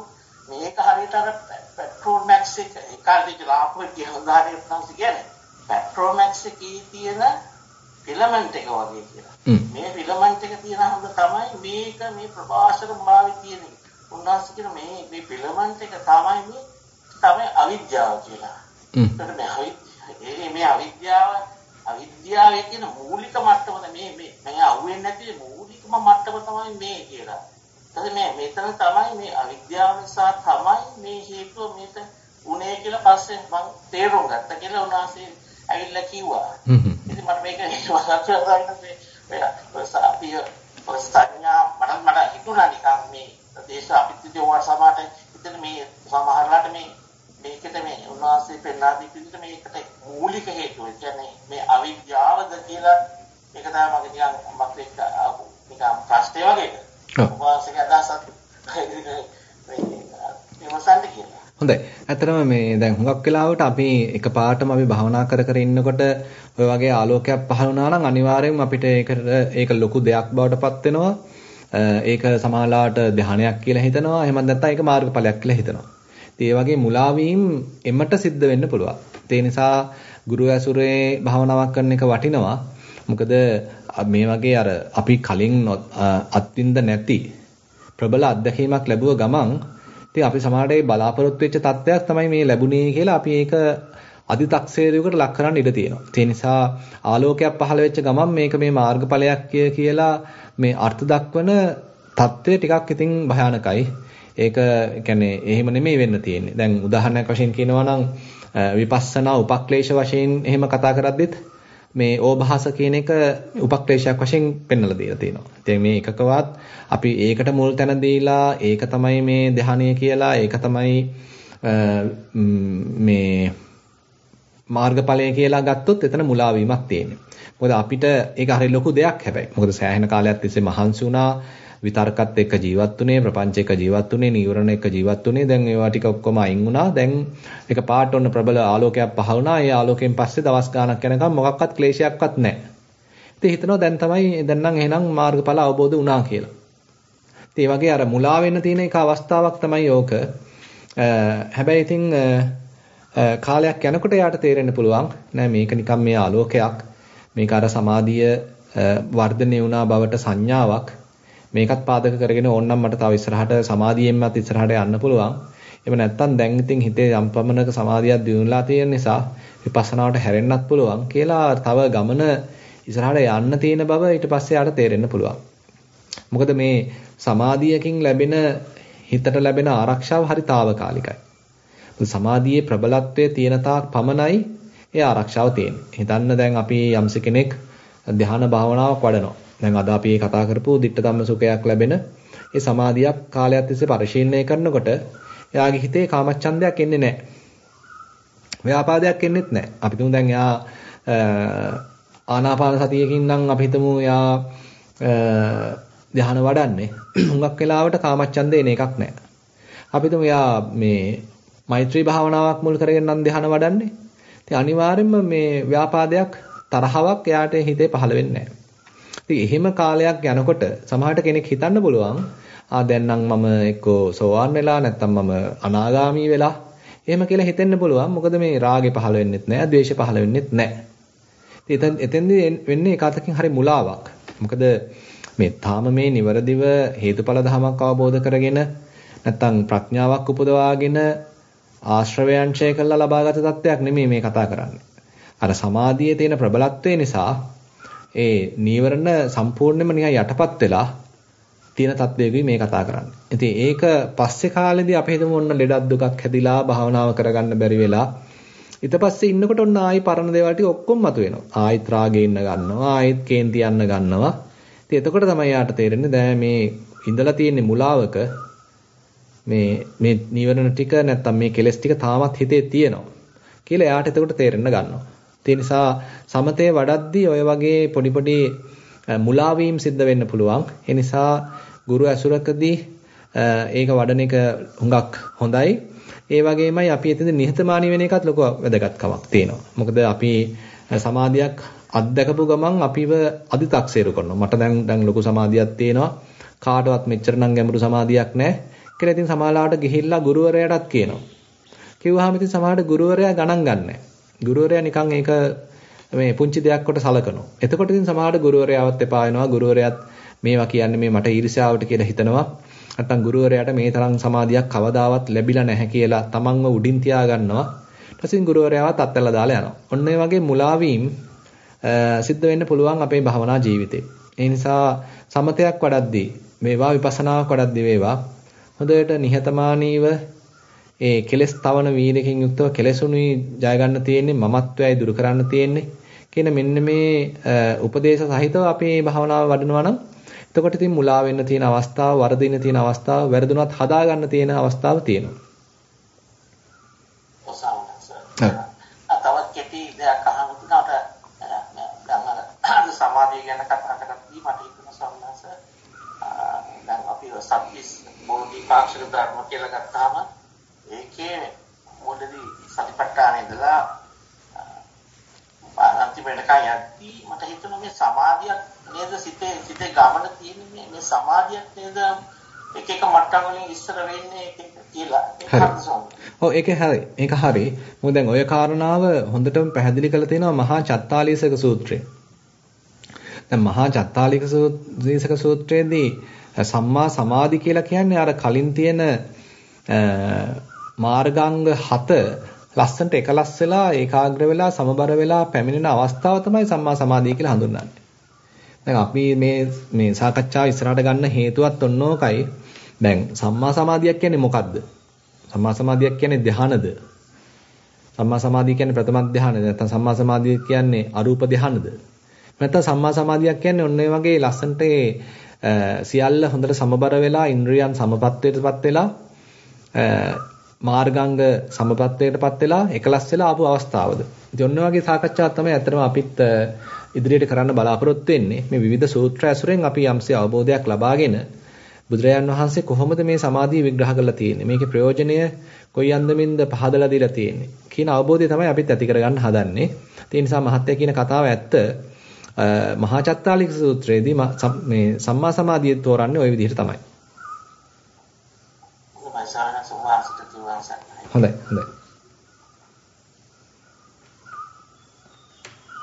මේක හරියට අර පෙට්‍රෝල් මැක්ස් එක ඒකාදී ලාපුවේ කියන උදාහරණයක් තමයි කියන්නේ පෙට්‍රෝල් මැක්ස් එකේ තියෙන ෆිලමන්ට් එක වගේ කියලා. මේ ෆිලමන්ට් එක තියෙනහම තමයි මේක මේ ප්‍රභාෂක භාවය තියෙන්නේ. උන්වහන්සේ කියන මේ මේ ෆිලමන්ට් එක තමයි මේ තමයි අවිද්‍යාව කියලා. ඒකට මේ මේ අවිද්‍යාව අවිද්‍යාවේ කියන මූලික මට්ටම මේ මේ මම අහුවෙන්නේ නැති මූලිකම මට්ටම තමයි මේ කියලා. මේ මෙතන තමයි මේ අවිද්‍යාව නිසා තමයි මේ හේතුව මේක උනේ කියලා පස්සේ මම තේරුම් ගත්තා කියලා උන්වහන්සේ ඇවිල්ලා කිව්වා. ඉතින් මට මේක වසත්වන්නේ ඔය සාපිය ඔය සංඥා මට මට හිතුණා නිකන් මේ දේශ ජෝවා සමාට ඉතින් මේ සමහරලාට මේ මේකට මේ උන්වහන්සේ පෙන්වා දීපිට මේකට මූලික හේතුව කියන්නේ මේ අවිද්‍යාවද කියලා මේක තමයි මගේ නිකන් මත් එක්ක නිකන් ප්‍රශ්නේ වගේ. උන්වහන්සේගේ අදහසත් හොඳයි. ඇත්තටම මේ දැන් හුඟක් වෙලාවට අපි එකපාරටම අපි භාවනා කර කර ඉන්නකොට ඔය වගේ ආලෝකයක් පහළ වුණා නම් අනිවාර්යයෙන්ම අපිට ඒකට ඒක ලොකු දෙයක් බවට පත් වෙනවා. ඒක සමාලාට ධානයක් කියලා හිතනවා. එහෙම නැත්නම් ඒක මාර්ගඵලයක් කියලා හිතනවා. ඒ වගේ මුලාවීම් එමට සිද්ධ වෙන්න පුළුවන්. ඒ නිසා ගුරු ඇසුරේ භාවනාවක් කරන එක වටිනවා. මොකද මේ වගේ අර අපි කලින් අත්විඳ නැති ප්‍රබල අත්දැකීමක් ලැබුව ගමන් ඉතින් අපි සමහරට ඒ බලාපොරොත්තු වෙච්ච තත්ත්වයක් තමයි මේ ලැබුණේ කියලා අපි ඒක අදි탁සේරුවකට ලක් කරන්න ඉඩ තියෙනවා. ඒ නිසා ආලෝකයක් පහළ වෙච්ච ගමන් මේක මේ මාර්ගඵලයක් කියලා මේ අර්ථ දක්වන தත්ත්වය ටිකක් ඉතින් භයානකයි. ඒක කියන්නේ එහෙම නෙමෙයි වෙන්න තියෙන්නේ. දැන් උදාහරණයක් වශයෙන් කියනවා නම් විපස්සනා උපක්ලේශ වශයෙන් එහෙම කතා කරද්දිත් මේ ඕභාස කියන එක උපක්ලේශයක් වශයෙන් පෙන්වලා දීලා තියෙනවා. ඉතින් මේ එකකවත් අපි ඒකට මුල් තැන දීලා ඒක තමයි මේ ධානය කියලා ඒක තමයි මේ මාර්ගඵලය කියලා ගත්තොත් එතන මුලාවීමක් තියෙන්නේ. මොකද අපිට ඒක හරි ලොකු දෙයක් හැබැයි. මොකද සෑහෙන කාලයක් තිස්සේ මහන්සි වුණා විතර්කත් එක්ක ජීවත් වුනේ ප්‍රපංච එක්ක ජීවත් වුනේ නීවරණ එක්ක ජීවත් වුනේ දැන් ඒවා ටික ඔක්කොම අයින් වුණා. දැන් එක පාට ඔන්න ප්‍රබල ආලෝකයක් පහළ වුණා. ඒ ආලෝකයෙන් පස්සේ දවස් ගාණක් යනකම් මොකක්වත් ක්ලේශයක්වත් නැහැ. ඉතින් හිතනවා දැන් තමයි දැන් නම් එහෙනම් මාර්ගඵල අවබෝධ වුණා කියලා. ඉතින් ඒ වගේ අර මුලා වෙන්න තියෙන එක අවස්ථාවක් තමයි ඕක. හැබැයි ඉතින් කාලයක් යනකොට යාට තේරෙන්න පුළුවන් නෑ මේක නිකන් මේ ආලෝකයක්. මේක අර සමාධිය වර්ධනය වුණා බවට සංඥාවක්. මේකත් පාදක කරගෙන ඕනනම් මට තව ඉස්සරහට සමාධියෙන්මත් ඉස්සරහට යන්න පුළුවන්. එහෙම නැත්නම් දැන් ඉතින් හිතේ යම් පමණක සමාධියක් දිනුලා තියෙන නිසා විපස්සනාවට හැරෙන්නත් පුළුවන් කියලා තව ගමන ඉස්සරහට යන්න තියෙන බව ඊට පස්සේ යාට තේරෙන්න පුළුවන්. මොකද මේ සමාධියකින් ලැබෙන හිතට ලැබෙන ආරක්ෂාව හරි తాවකාලිකයි. සමාධියේ ප්‍රබලත්වයේ තියෙන තාක් පමණයි ඒ ආරක්ෂාව තියෙන්නේ. හිතන්න දැන් අපි යම්ස කෙනෙක් ධ්‍යාන භාවනාවක් වඩනවා. දැන් අද අපි කතා කරපු ditta ධම්ම සුඛයක් ලැබෙන ඒ සමාධියක් කාලයක් තිස්සේ පරිශීලනය කරනකොට එයාගේ හිතේ කාමච්ඡන්දයක් එන්නේ නැහැ. ව්‍යාපාදයක් එන්නේත් නැහැ. අපි තුමු දැන් එයා ආනාපාන සතියකින් නම් අපි හිතමු එයා ධ්‍යාන වඩන්නේ. හුඟක් වෙලාවට කාමච්ඡන්දේ එන එකක් නැහැ. අපි තුමු එයා මේ මෛත්‍රී භාවනාවක් මුල් කරගෙන නම් ධ්‍යාන වඩන්නේ. ඉතින් අනිවාර්යයෙන්ම මේ ව්‍යාපාදයක් තරහවක් එයාට හිතේ පහළ වෙන්නේ නැහැ. ඉතින් එහෙම කාලයක් යනකොට සමහරට කෙනෙක් හිතන්න පුළුවන් ආ දැන් නම් මම එක්කෝ සෝවාන් වෙලා නැත්නම් මම අනාගාමී වෙලා එහෙම කියලා හිතෙන්න පුළුවන්. මොකද මේ රාගේ පහළ වෙන්නෙත් නැහැ, ද්වේෂය පහළ වෙන්නෙත් නැහැ. ඉතින් එතෙන්දී වෙන්නේ එක අතකින් හරි මුලාවක්. මොකද මේ තාම මේ නිවරදිව හේතුඵල ධමයක් අවබෝධ කරගෙන නැත්නම් ප්‍රඥාවක් උපදවාගෙන ආශ්‍රවයන් ඡය කළා ලබාගත තත්ත්වයක් නෙමෙයි මේ කතා කරන්නේ. අර සමාධියේ තියෙන ප්‍රබලත්වය නිසා ඒ නීවරණ සම්පූර්ණයෙන්ම නිකන් යටපත් වෙලා තියෙන තත්වයකයි මේ කතා කරන්නේ. ඉතින් ඒක පස්සේ කාලෙදී අපි හිතමු ඔන්න ලෙඩක් දුකක් හැදිලා භාවනාව කරගන්න බැරි වෙලා ඊට පස්සේ ඉන්නකොට ඔන්න ආයි පරණ දේවල් ටික ඔක්කොම මතුවෙනවා. ආයිත් රාගේ ඉන්න ගන්නවා, ආයිත් කේන්ති යන්න ගන්නවා. ඉතින් එතකොට තමයි යාට තේරෙන්නේ දැන් මේ ඉඳලා තියෙන මුලාවක මේ මේ නීවරණ ටික නැත්තම් මේ කෙලස් ටික තාමත් හිතේ තියෙනවා. කියලා එයාට එතකොට තේරෙන්න ගන්නවා. ඒ නිසා සමතේ වඩද්දී ඔය වගේ පොඩි පොඩි මුලාවීම් සිද්ධ වෙන්න පුළුවන්. ඒ නිසා ගුරු ඇසුරකදී ඒක වඩන එක හුඟක් හොඳයි. ඒ වගේමයි අපි එතන නිහතමානී වෙන එකත් ලොකු වැදගත්කමක් තියෙනවා. මොකද අපි සමාධියක් අත්දකපු ගමන් අපිව අදි탁සේරු කරනවා. මට දැන් දැන් ලොකු සමාධියක් තියෙනවා. කාටවත් මෙච්චර නම් ගැඹුරු සමාධියක් නැහැ. කියලා ඉතින් සමාලාවට ගිහිල්ලා ගුරුවරයාටත් කියනවා. කිව්වහම ඉතින් සමහරට ගුරුවරයා ගණන් ගන්නෑ. ගුරුවරයා නිකන් ඒක මේ පුංචි දෙයක් කොට සලකනවා. එතකොට ඉතින් සමහරට ගුරුවරයාවත් එපා වෙනවා. ගුරුවරයාත් මේවා කියන්නේ මේ මට ඊර්ෂ්‍යාවට කියලා හිතනවා. නැත්තම් ගුරුවරයාට මේ තරම් සමාධියක් කවදාවත් ලැබිලා නැහැ කියලා තමන්ව උඩින් තියා ගන්නවා. ඊට පස්සේ ගුරුවරයාවත් අත්හැරලා දාලා යනවා. ඔන්න ඒ වගේ මුලාවීම් සිද්ධ වෙන්න පුළුවන් අපේ භවනා ජීවිතේ. ඒ නිසා සමතයක් වඩද්දී මේවා විපස්සනාවක් වඩද්දී වේවා හොඳට නිහතමානීව ඒ කෙලස් තවන වීරකින් යුක්තව කෙලසුණුයි ජය ගන්න තියෙන්නේ මමත්වයයි දුරු කරන්න තියෙන්නේ කියන මෙන්න මේ උපදේශ සහිතව අපේ භාවනාව වඩනවා නම් එතකොට ඉතින් මුලා වෙන්න තියෙන අවස්ථාව, වරදින්න තියෙන අවස්ථාව, වැරදුනත් හදා ගන්න තියෙන අවස්ථාව තියෙනවා. තවත් කෙටි දෙයක් අහන්න තුනට දැන් සමාධිය ගැන කතා කරද්දී මට හිතුණා සම්මාස දැන් අපි සත්‍විස් බෝධිපාක්ෂික ධර්ම කියලා ගත්තාම ඒකේ මොළදී සතිපට්ඨාන ඉඳලා අන්තිමට කයද්දී මට හිතුණා මේ සමාධියක් නේද සිතේ සිතේ ගමන තියෙන්නේ මේ සමාධියක් නේද එක එක මට්ටම් වලින් ඉස්සර වෙන්නේ කියලා ඔව් ඒක හරි. ඒක හරි. මොකද දැන් ඔය කාරණාව හොඳටම පැහැදිලි කරලා තියෙනවා මහා චත්තාලීසක සූත්‍රයේ. දැන් මහා චත්තාලීසක සූත්‍රයේදී සම්මා සමාධි කියලා කියන්නේ අර කලින් තියෙන මාර්ගාංග 7 ලස්සනට එකලස් වෙලා ඒකාග්‍ර වෙලා සමබර වෙලා පැමිණෙන අවස්ථාව තමයි සම්මා සමාධිය කියලා හඳුන්වන්නේ. දැන් අපි මේ මේ සාකච්ඡාව ඉස්සරහට ගන්න හේතුවත් ඔන්නෝකයි. දැන් සම්මා සමාධියක් කියන්නේ මොකද්ද? සම්මා සමාධියක් කියන්නේ ධ්‍යානද? සම්මා සමාධිය කියන්නේ ප්‍රථම ධ්‍යානද? නැත්නම් සම්මා සමාධිය කියන්නේ අරූප ධ්‍යානද? නැත්නම් සම්මා සමාධියක් කියන්නේ ඔන්න වගේ ලස්සනට සියල්ල හොඳට සමබර වෙලා ඉන්ද්‍රියන් සමපත්වයටපත් වෙලා මාර්ගාංග සමපත්වයටපත් වෙලා එකලස් වෙලා ආපු අවස්ථාවද. ඉතින් ඔන්න වගේ සාකච්ඡාවක් තමයි ඇත්තටම අපිත් ඉදිරියට කරන්න බලාපොරොත්තු වෙන්නේ. මේ විවිධ සූත්‍ර ඇසුරෙන් අපි යම්සේ අවබෝධයක් ලබාගෙන බුදුරජාන් වහන්සේ කොහොමද මේ සමාධිය විග්‍රහ කරලා තියෙන්නේ? මේකේ ප්‍රයෝජනය කොයි අන්දමින්ද පහදලා දීලා තියෙන්නේ? කියන අවබෝධය තමයි අපිත් ඇති කරගන්න හදන්නේ. ඒ නිසා මහත්ය කියන කතාව ඇත්ත මහා චත්තාලික සූත්‍රයේදී මේ සම්මා සමාධිය තෝරන්නේ ওই විදිහට තමයි. හොඳයි හොඳයි.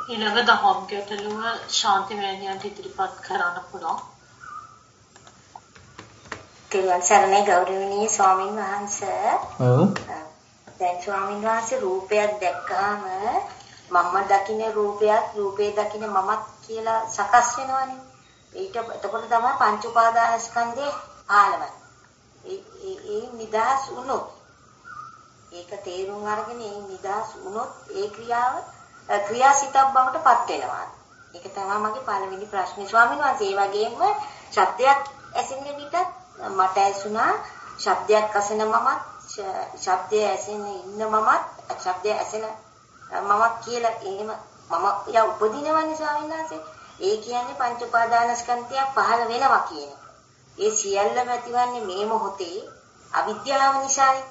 ඊළඟ දහම් ගැටලුව ශාන්ති මෑණියන්ට ඉදිරිපත් කරන්න පුළුවන්. තෙරුවන් සරණයි ගෞරවනීය ස්වාමින් වහන්සේ. ඔව්. දැන් ස්වාමින් වහන්සේ රූපයක් දැක්කහම මම දකින්න රූපයක් රූපේ දකින්න මමත් කියලා සකස් වෙනවනේ. ඊට එතකොට තමයි පංච උපාදානස්කන්ධේ ආලවන්නේ. ඒ ඒ නිදාස් වුණොත් ඒක තේරුම් අරගෙන ඒ නිදාස් වුණොත් ඒ ක්‍රියාව ක්‍රියාසිතක් බවට පත් වෙනවා. ඒක තමයි මගේ පළවෙනි ප්‍රශ්නේ ස්වාමීන් වහන්සේ. ඒ වගේම ශබ්දයක් ඇසෙන විට මට ඇසුණා ශබ්දයක් අසන මමත් ශබ්දය ඇසෙන ඉන්න මමත් ශබ්දය ඇසෙන මමත් කියලා එහෙම මම යා උපදිනවන්නේ ස්වාමීන් වහන්සේ. ඒ කියන්නේ පංච උපාදානස්කන්ධය පහළ වෙනවා කියන ඒ සියල්ලම ඇතිවන්නේ මේ මොහොතේ අවිද්‍යාව නිසායි.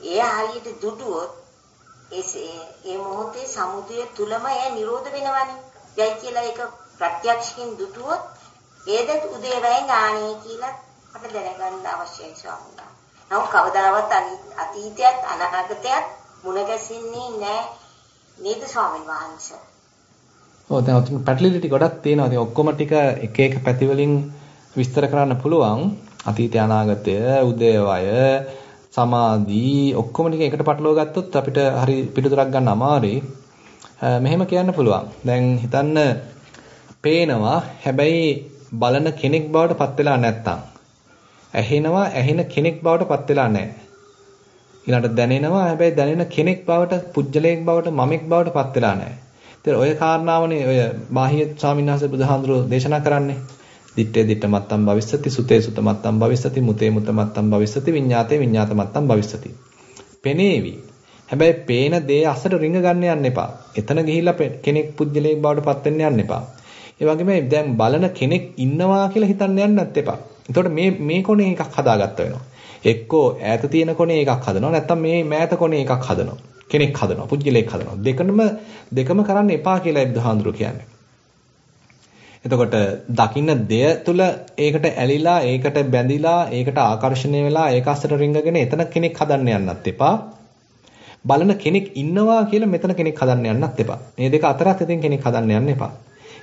ඒ හරියට දුටුවොත් ඒ ඒ මොහොතේ සමුදය තුලම ඒ නිරෝධ වෙනවනේ. යයි කියලා ඒක ප්‍රත්‍යක්ෂයෙන් දුටුවොත් ඒද උදේවැය ඥානයි කියලා අපිට දැනගන්න අවශ්‍යයි ස්වාමීන් වහන්සේ. නමුත් කවදාවත් අතීතයත් අනාගතයත් මුණ ගැසෙන්නේ නැහැ නේද ස්වාමීන් වහන්සේ. ඔව් දැන් ඔතන පැටලිලිටි ගොඩක් තියෙනවා. ඉතින් ඔක්කොම ටික එක එක පැති වලින් විස්තර කරන්න පුළුවන්. අතීතය අනාගතය, උදේවය, සමාධි ඔක්කොම ටික එකට පටලවා ගත්තොත් අපිට හරි පිටුතරක් ගන්න අමාරුයි. මෙහෙම කියන්න පුළුවන්. දැන් හිතන්න පේනවා හැබැයි බලන කෙනෙක් බවට පත් වෙලා නැත්තම් ඇහෙනවා ඇහෙන කෙනෙක් බවට පත් වෙලා නැහැ. ඊළඟට දැනෙනවා හැබැයි දැනෙන කෙනෙක් බවට පුජ්‍යලයක් බවට මමෙක් බවට පත් වෙලා නැහැ. ඉතින් ඔය කාරණාවනේ ඔය බාහිය ස්වාමීන් වහන්සේ බුදුහාඳුරෝ දේශනා කරන්නේ. දිත්තේ දිත්ත මත්තම් භවිස්සති සුතේ සුත මත්තම් භවිස්සති මුතේ මුත මත්තම් භවිස්සති විඤ්ඤාතේ විඤ්ඤාත මත්තම් භවිස්සති. පෙනේවි. හැබැයි පේන දේ අසට රිංග ගන්න යන්න එපා. එතන ගිහිල්ලා කෙනෙක් පුජ්‍යලයක් බවට පත් වෙන්න යන්න එපා. ඒ වගේම දැන් බලන කෙනෙක් ඉන්නවා කියලා හිතන්න යන්නත් එපා. එතකොට මේ මේ කොනේ එකක් හදාගත්ත වෙනවා. එක්කෝ ඈත තියෙන කොනේ එකක් හදනවා නැත්නම් මේ මෑත කොනේ එකක් හදනවා. කෙනෙක් හදනවා, පුජ්‍යලයක් හදනවා. දෙකම දෙකම කරන්න එපා කියලා බුදුහාඳුරු කියන්නේ. එතකොට දකින්න දෙය තුල ඒකට ඇලිලා, ඒකට බැඳිලා, ඒකට ආකර්ෂණය වෙලා, ඒක අස්සට රිංගගෙන එතන කෙනෙක් හදන්න යන්නත් එපා. බලන කෙනෙක් ඉන්නවා කියලා මෙතන කෙනෙක් හදන්න යන්නත් එපා. මේ දෙක අතරත් ඉතින් කෙනෙක් හදන්න යන්න එපා.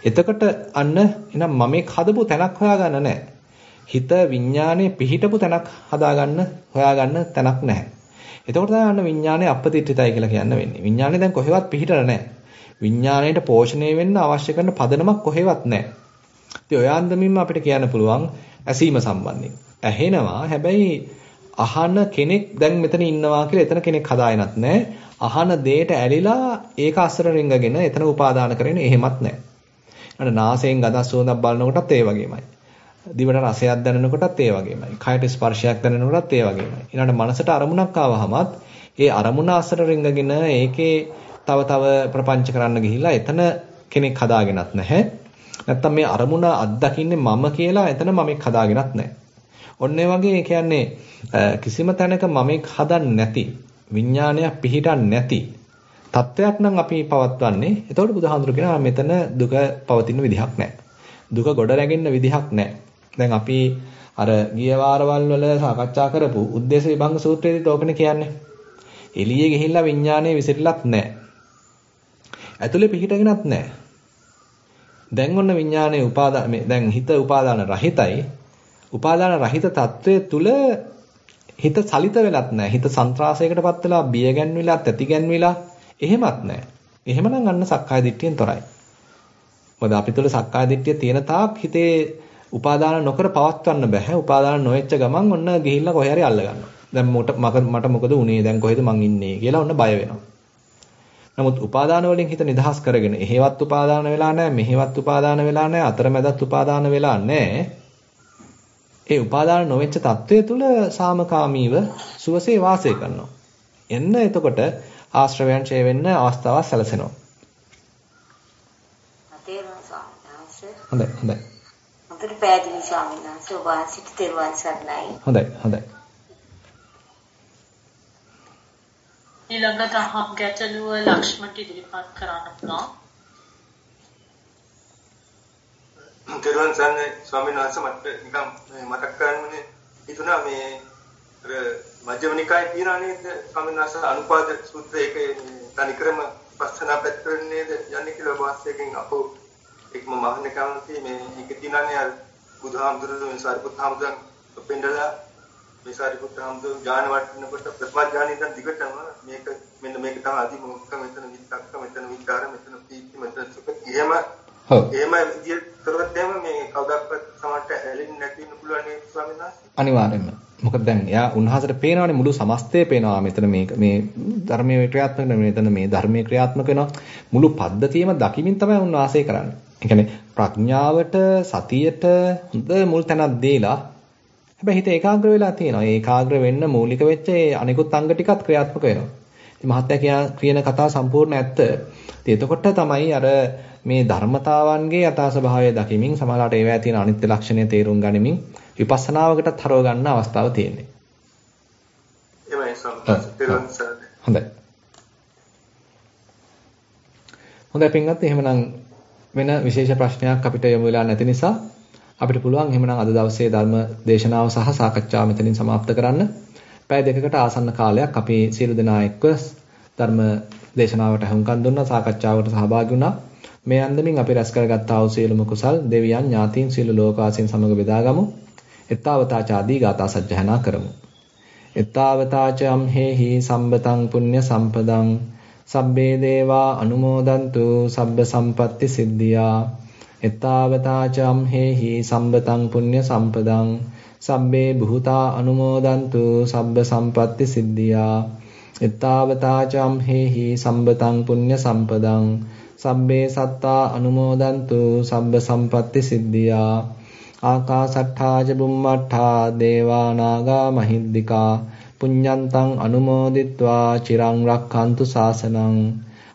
එතකොට අන්න එනම් මම මේ හදපු තැනක් හොයාගන්න නැහැ. හිත විඥානයේ පිහිටපු තැනක් හදාගන්න හොයාගන්න තැනක් නැහැ. එතකොට තමයි අන්න විඥානය අපපතිත්‍ිතයි කියලා කියන්න වෙන්නේ. විඥානය දැන් කොහෙවත් පිහිටලා නැහැ. විඥාණයට පෝෂණය වෙන්න අවශ්‍ය කරන පදනමක් කොහෙවත් නැහැ. ඉතින් ඔය අන්දමින්ම අපිට කියන්න පුළුවන් ඇසීම සම්බන්ධයෙන්. ඇහෙනවා හැබැයි අහන කෙනෙක් දැන් මෙතන ඉන්නවා කියලා එතන කෙනෙක් හදායනත් නැහැ. අහන දෙයට ඇලිලා ඒක අසර රිංගගෙන එතන උපාදාන කරගෙන එහෙමත් නැහැ. අර නාසයෙන් ගඳ සුවඳක් බලනකොටත් ඒ වගේමයි. දිවට රසයක් දැනෙනකොටත් ඒ වගේමයි. කයට ස්පර්ශයක් දැනෙනකොටත් ඒ වගේමයි. ඊළඟට මනසට අරමුණක් ආවහමත් ඒ අරමුණ අසර රිංගගෙන ඒකේ තව තව ප්‍රපංච කරන්න ගිහිල්ලා එතන කෙනෙක් හදාගෙනත් නැහැ. නැත්තම් මේ අරමුණ අත්දකින්නේ මම කියලා එතන මමෙක් හදාගෙනත් නැහැ. ඔන්න වගේ කියන්නේ කිසිම තැනක මමෙක් හදන්නේ නැති විඥානයක් පිහිටන්නේ නැති තත්වයක් නම් අපි පවත්වන්නේ. එතකොට බුදුහාඳුර කියනවා මෙතන දුක පවතින විදිහක් නැහැ. දුක ගොඩ රැගෙන්න විදිහක් නැහැ. දැන් අපි අර ගිය වාරවල් වල සාකච්ඡා කරපු උද්දේශ විභංග සූත්‍රයේදී තෝකනේ කියන්නේ. එළියේ ගිහිල්ලා විඥානය විසිරලත් නැහැ. ඇතුලේ පිහිටගෙනත් නැහැ. දැන් ඔන්න විඥානයේ උපාදාන මේ දැන් හිත උපාදාන රහිතයි. උපාදාන රහිත తත්වයේ තුල හිත සලිත වෙලත් නැහැ. හිත සන්ත්‍රාසයකටපත් වෙලා බිය ගැන්විලා, තැති ගැන්විලා එහෙමත් නැහැ. එහෙමනම් අන්න සක්කාය දිට්ඨියෙන් තොරයි. මොකද අපි තුල සක්කාය දිට්ඨිය තියෙන තාක් හිතේ උපාදාන නොකර පවත්වන්න බෑ. උපාදාන නොවෙච්ච ගමන් ඔන්න ගිහිල්ලා කොහේ හරි අල්ල ගන්නවා. දැන් මට මොකද උනේ? දැන් කොහෙද මං ඉන්නේ කියලා ඔන්න බය වෙනවා. නමුත් උපාදාන වලින් හිත නිදහස් කරගෙන එහෙවත් උපාදාන වෙලා නැහැ මෙහෙවත් උපාදාන වෙලා නැහැ අතරමැදත් උපාදාන වෙලා නැහැ. ඒ උපාදාන නොවෙච්ච తත්වයේ තුල සාමකාමීව සුවසේ වාසය කරනවා. එන්න එතකොට ආශ්‍රවයන් ඡේ වෙන්න අවස්ථාවක් සැලසෙනවා. හොඳයි හොඳයි. හොඳට පැහැදිලි ස්වාමීන් වහන්සේ ඔබ වහන්සේට තෙරුවන් සරණයි. හොඳයි හොඳයි ඊළඟට අහම් ගැටලුව ලක්ෂ්මන්ට ඉදිරිපත් කරන්න පුළුවන්. දරුවන් සන්නේ ස්වාමීන් වහන්සේ මට නිකන් මතක් කරන්නේ හිතුණා මේ අර මජ්ක්‍ධිම නිකායේ තියෙනා නේද ස්වාමීන් වහන්සේ අනුපාද සූත්‍රය ඒකේ තනිකරම පස්සනා පැත්තට නේද යන්නේ කියලා වාස්තවයෙන් අපෝ ඒකම මහන්නේ කැමති මේ ඒක තියෙනනේ අර බුදුහාමුදුරුවෝ සාරිපුත් හාමුදුරුවෝ පෙන්නලා මේ සාරිපුත්‍ර හම්දු ඥාන වටිනකොට ප්‍රථම ඥානෙ ඉඳන් දිගටම මේක මෙන්න මේක තමයි අදි මොක්ක මෙතන විත්තක්ක මෙතන විචාර මෙතන පීති මෙතන සුඛ එහෙම එහෙම විදියට කරවත් එහෙම මේ කවදාවත් සමහරට ඇලෙන්නේ නැති වෙන්න පුළුවන් නේ ස්වාමීන් වහන්සේ? අනිවාර්යෙන්ම මොකද දැන් එයා උන්වහන්සේට පේනවානේ මුළු සමස්තය පේනවා. මෙතන මේක මේ ධර්මයේ ක්‍රියාත්මක වෙන මෙතන මේ ධර්මයේ ක්‍රියාත්මක වෙනවා. මුළු පද්ධතියම දකිමින් තමයි උන්වහන්සේ කරන්නේ. ඒ කියන්නේ ප්‍රඥාවට සතියට හොඳ මුල් තැනක් දීලා හැබැයි හිත ඒකාග්‍ර වෙලා තියෙනවා. ඒ ඒකාග්‍ර වෙන්න මූලික වෙච්ච ඒ අනිකුත් අංග ටිකත් ක්‍රියාත්මක වෙනවා. ඉතින් මහත්තයා කියන කතාව සම්පූර්ණ ඇත්ත. ඉතින් එතකොට තමයි අර මේ ධර්මතාවන්ගේ යථා ස්වභාවය දකිමින් සමහරවිට ඒවැය තියෙන අනිත්‍ය ලක්ෂණය තේරුම් ගනිමින් විපස්සනාවකටත් හරව ගන්න අවස්ථාව තියෙන්නේ. එමයි සම්පූර්ණ හොඳයි. හොඳයි පින්වත් එහෙමනම් වෙන විශේෂ ප්‍රශ්නයක් අපිට යොමු වෙලා නැති නිසා අපිට පුළුවන් එහෙමනම් අද දවසේ ධර්ම දේශනාව සහ සාකච්ඡාව මෙතනින් સમાપ્ત කරන්න. පැය දෙකකට ආසන්න කාලයක් අපි සියලු දෙනා එක්ව ධර්ම දේශනාවට හුම්කන් දුන්නා, සාකච්ඡාවට සහභාගී වුණා. මේ අන්දමින් අපි රැස් කරගත්තා වූ සියලුම කුසල් දෙවියන් ඥාතීන් සියලු ලෝකවාසීන් සමග බෙදාගමු. එත්තාවතා චාදී ගාථා සජ්ජහනා කරමු. එත්තාවතා චම් හේහි සම්බතං පුඤ්ඤ සම්පදං සබ්බේ දේවා අනුමෝදන්තු සබ්බ සම්පත්‍ති සිද්ධියා එත්තාවතාචම් හේහි සම්බතං පුඤ්ඤ සම්පදං සබ්බේ බුතා අනුමෝදන්තු සබ්බ සම්පatti සිද්ධියා. එත්තාවතාචම් හේහි සම්බතං පුඤ්ඤ සම්පදං සබ්බේ සත්තා අනුමෝදන්තු සබ්බ සම්පatti සිද්ධියා. ආකාසට්ඨා ච බුම්මට්ඨා දේවා නාග මහිද්దికා පුඤ්ඤන්තං අනුමෝදිත්වා චිරං රක්ඛන්තු ශාසනං.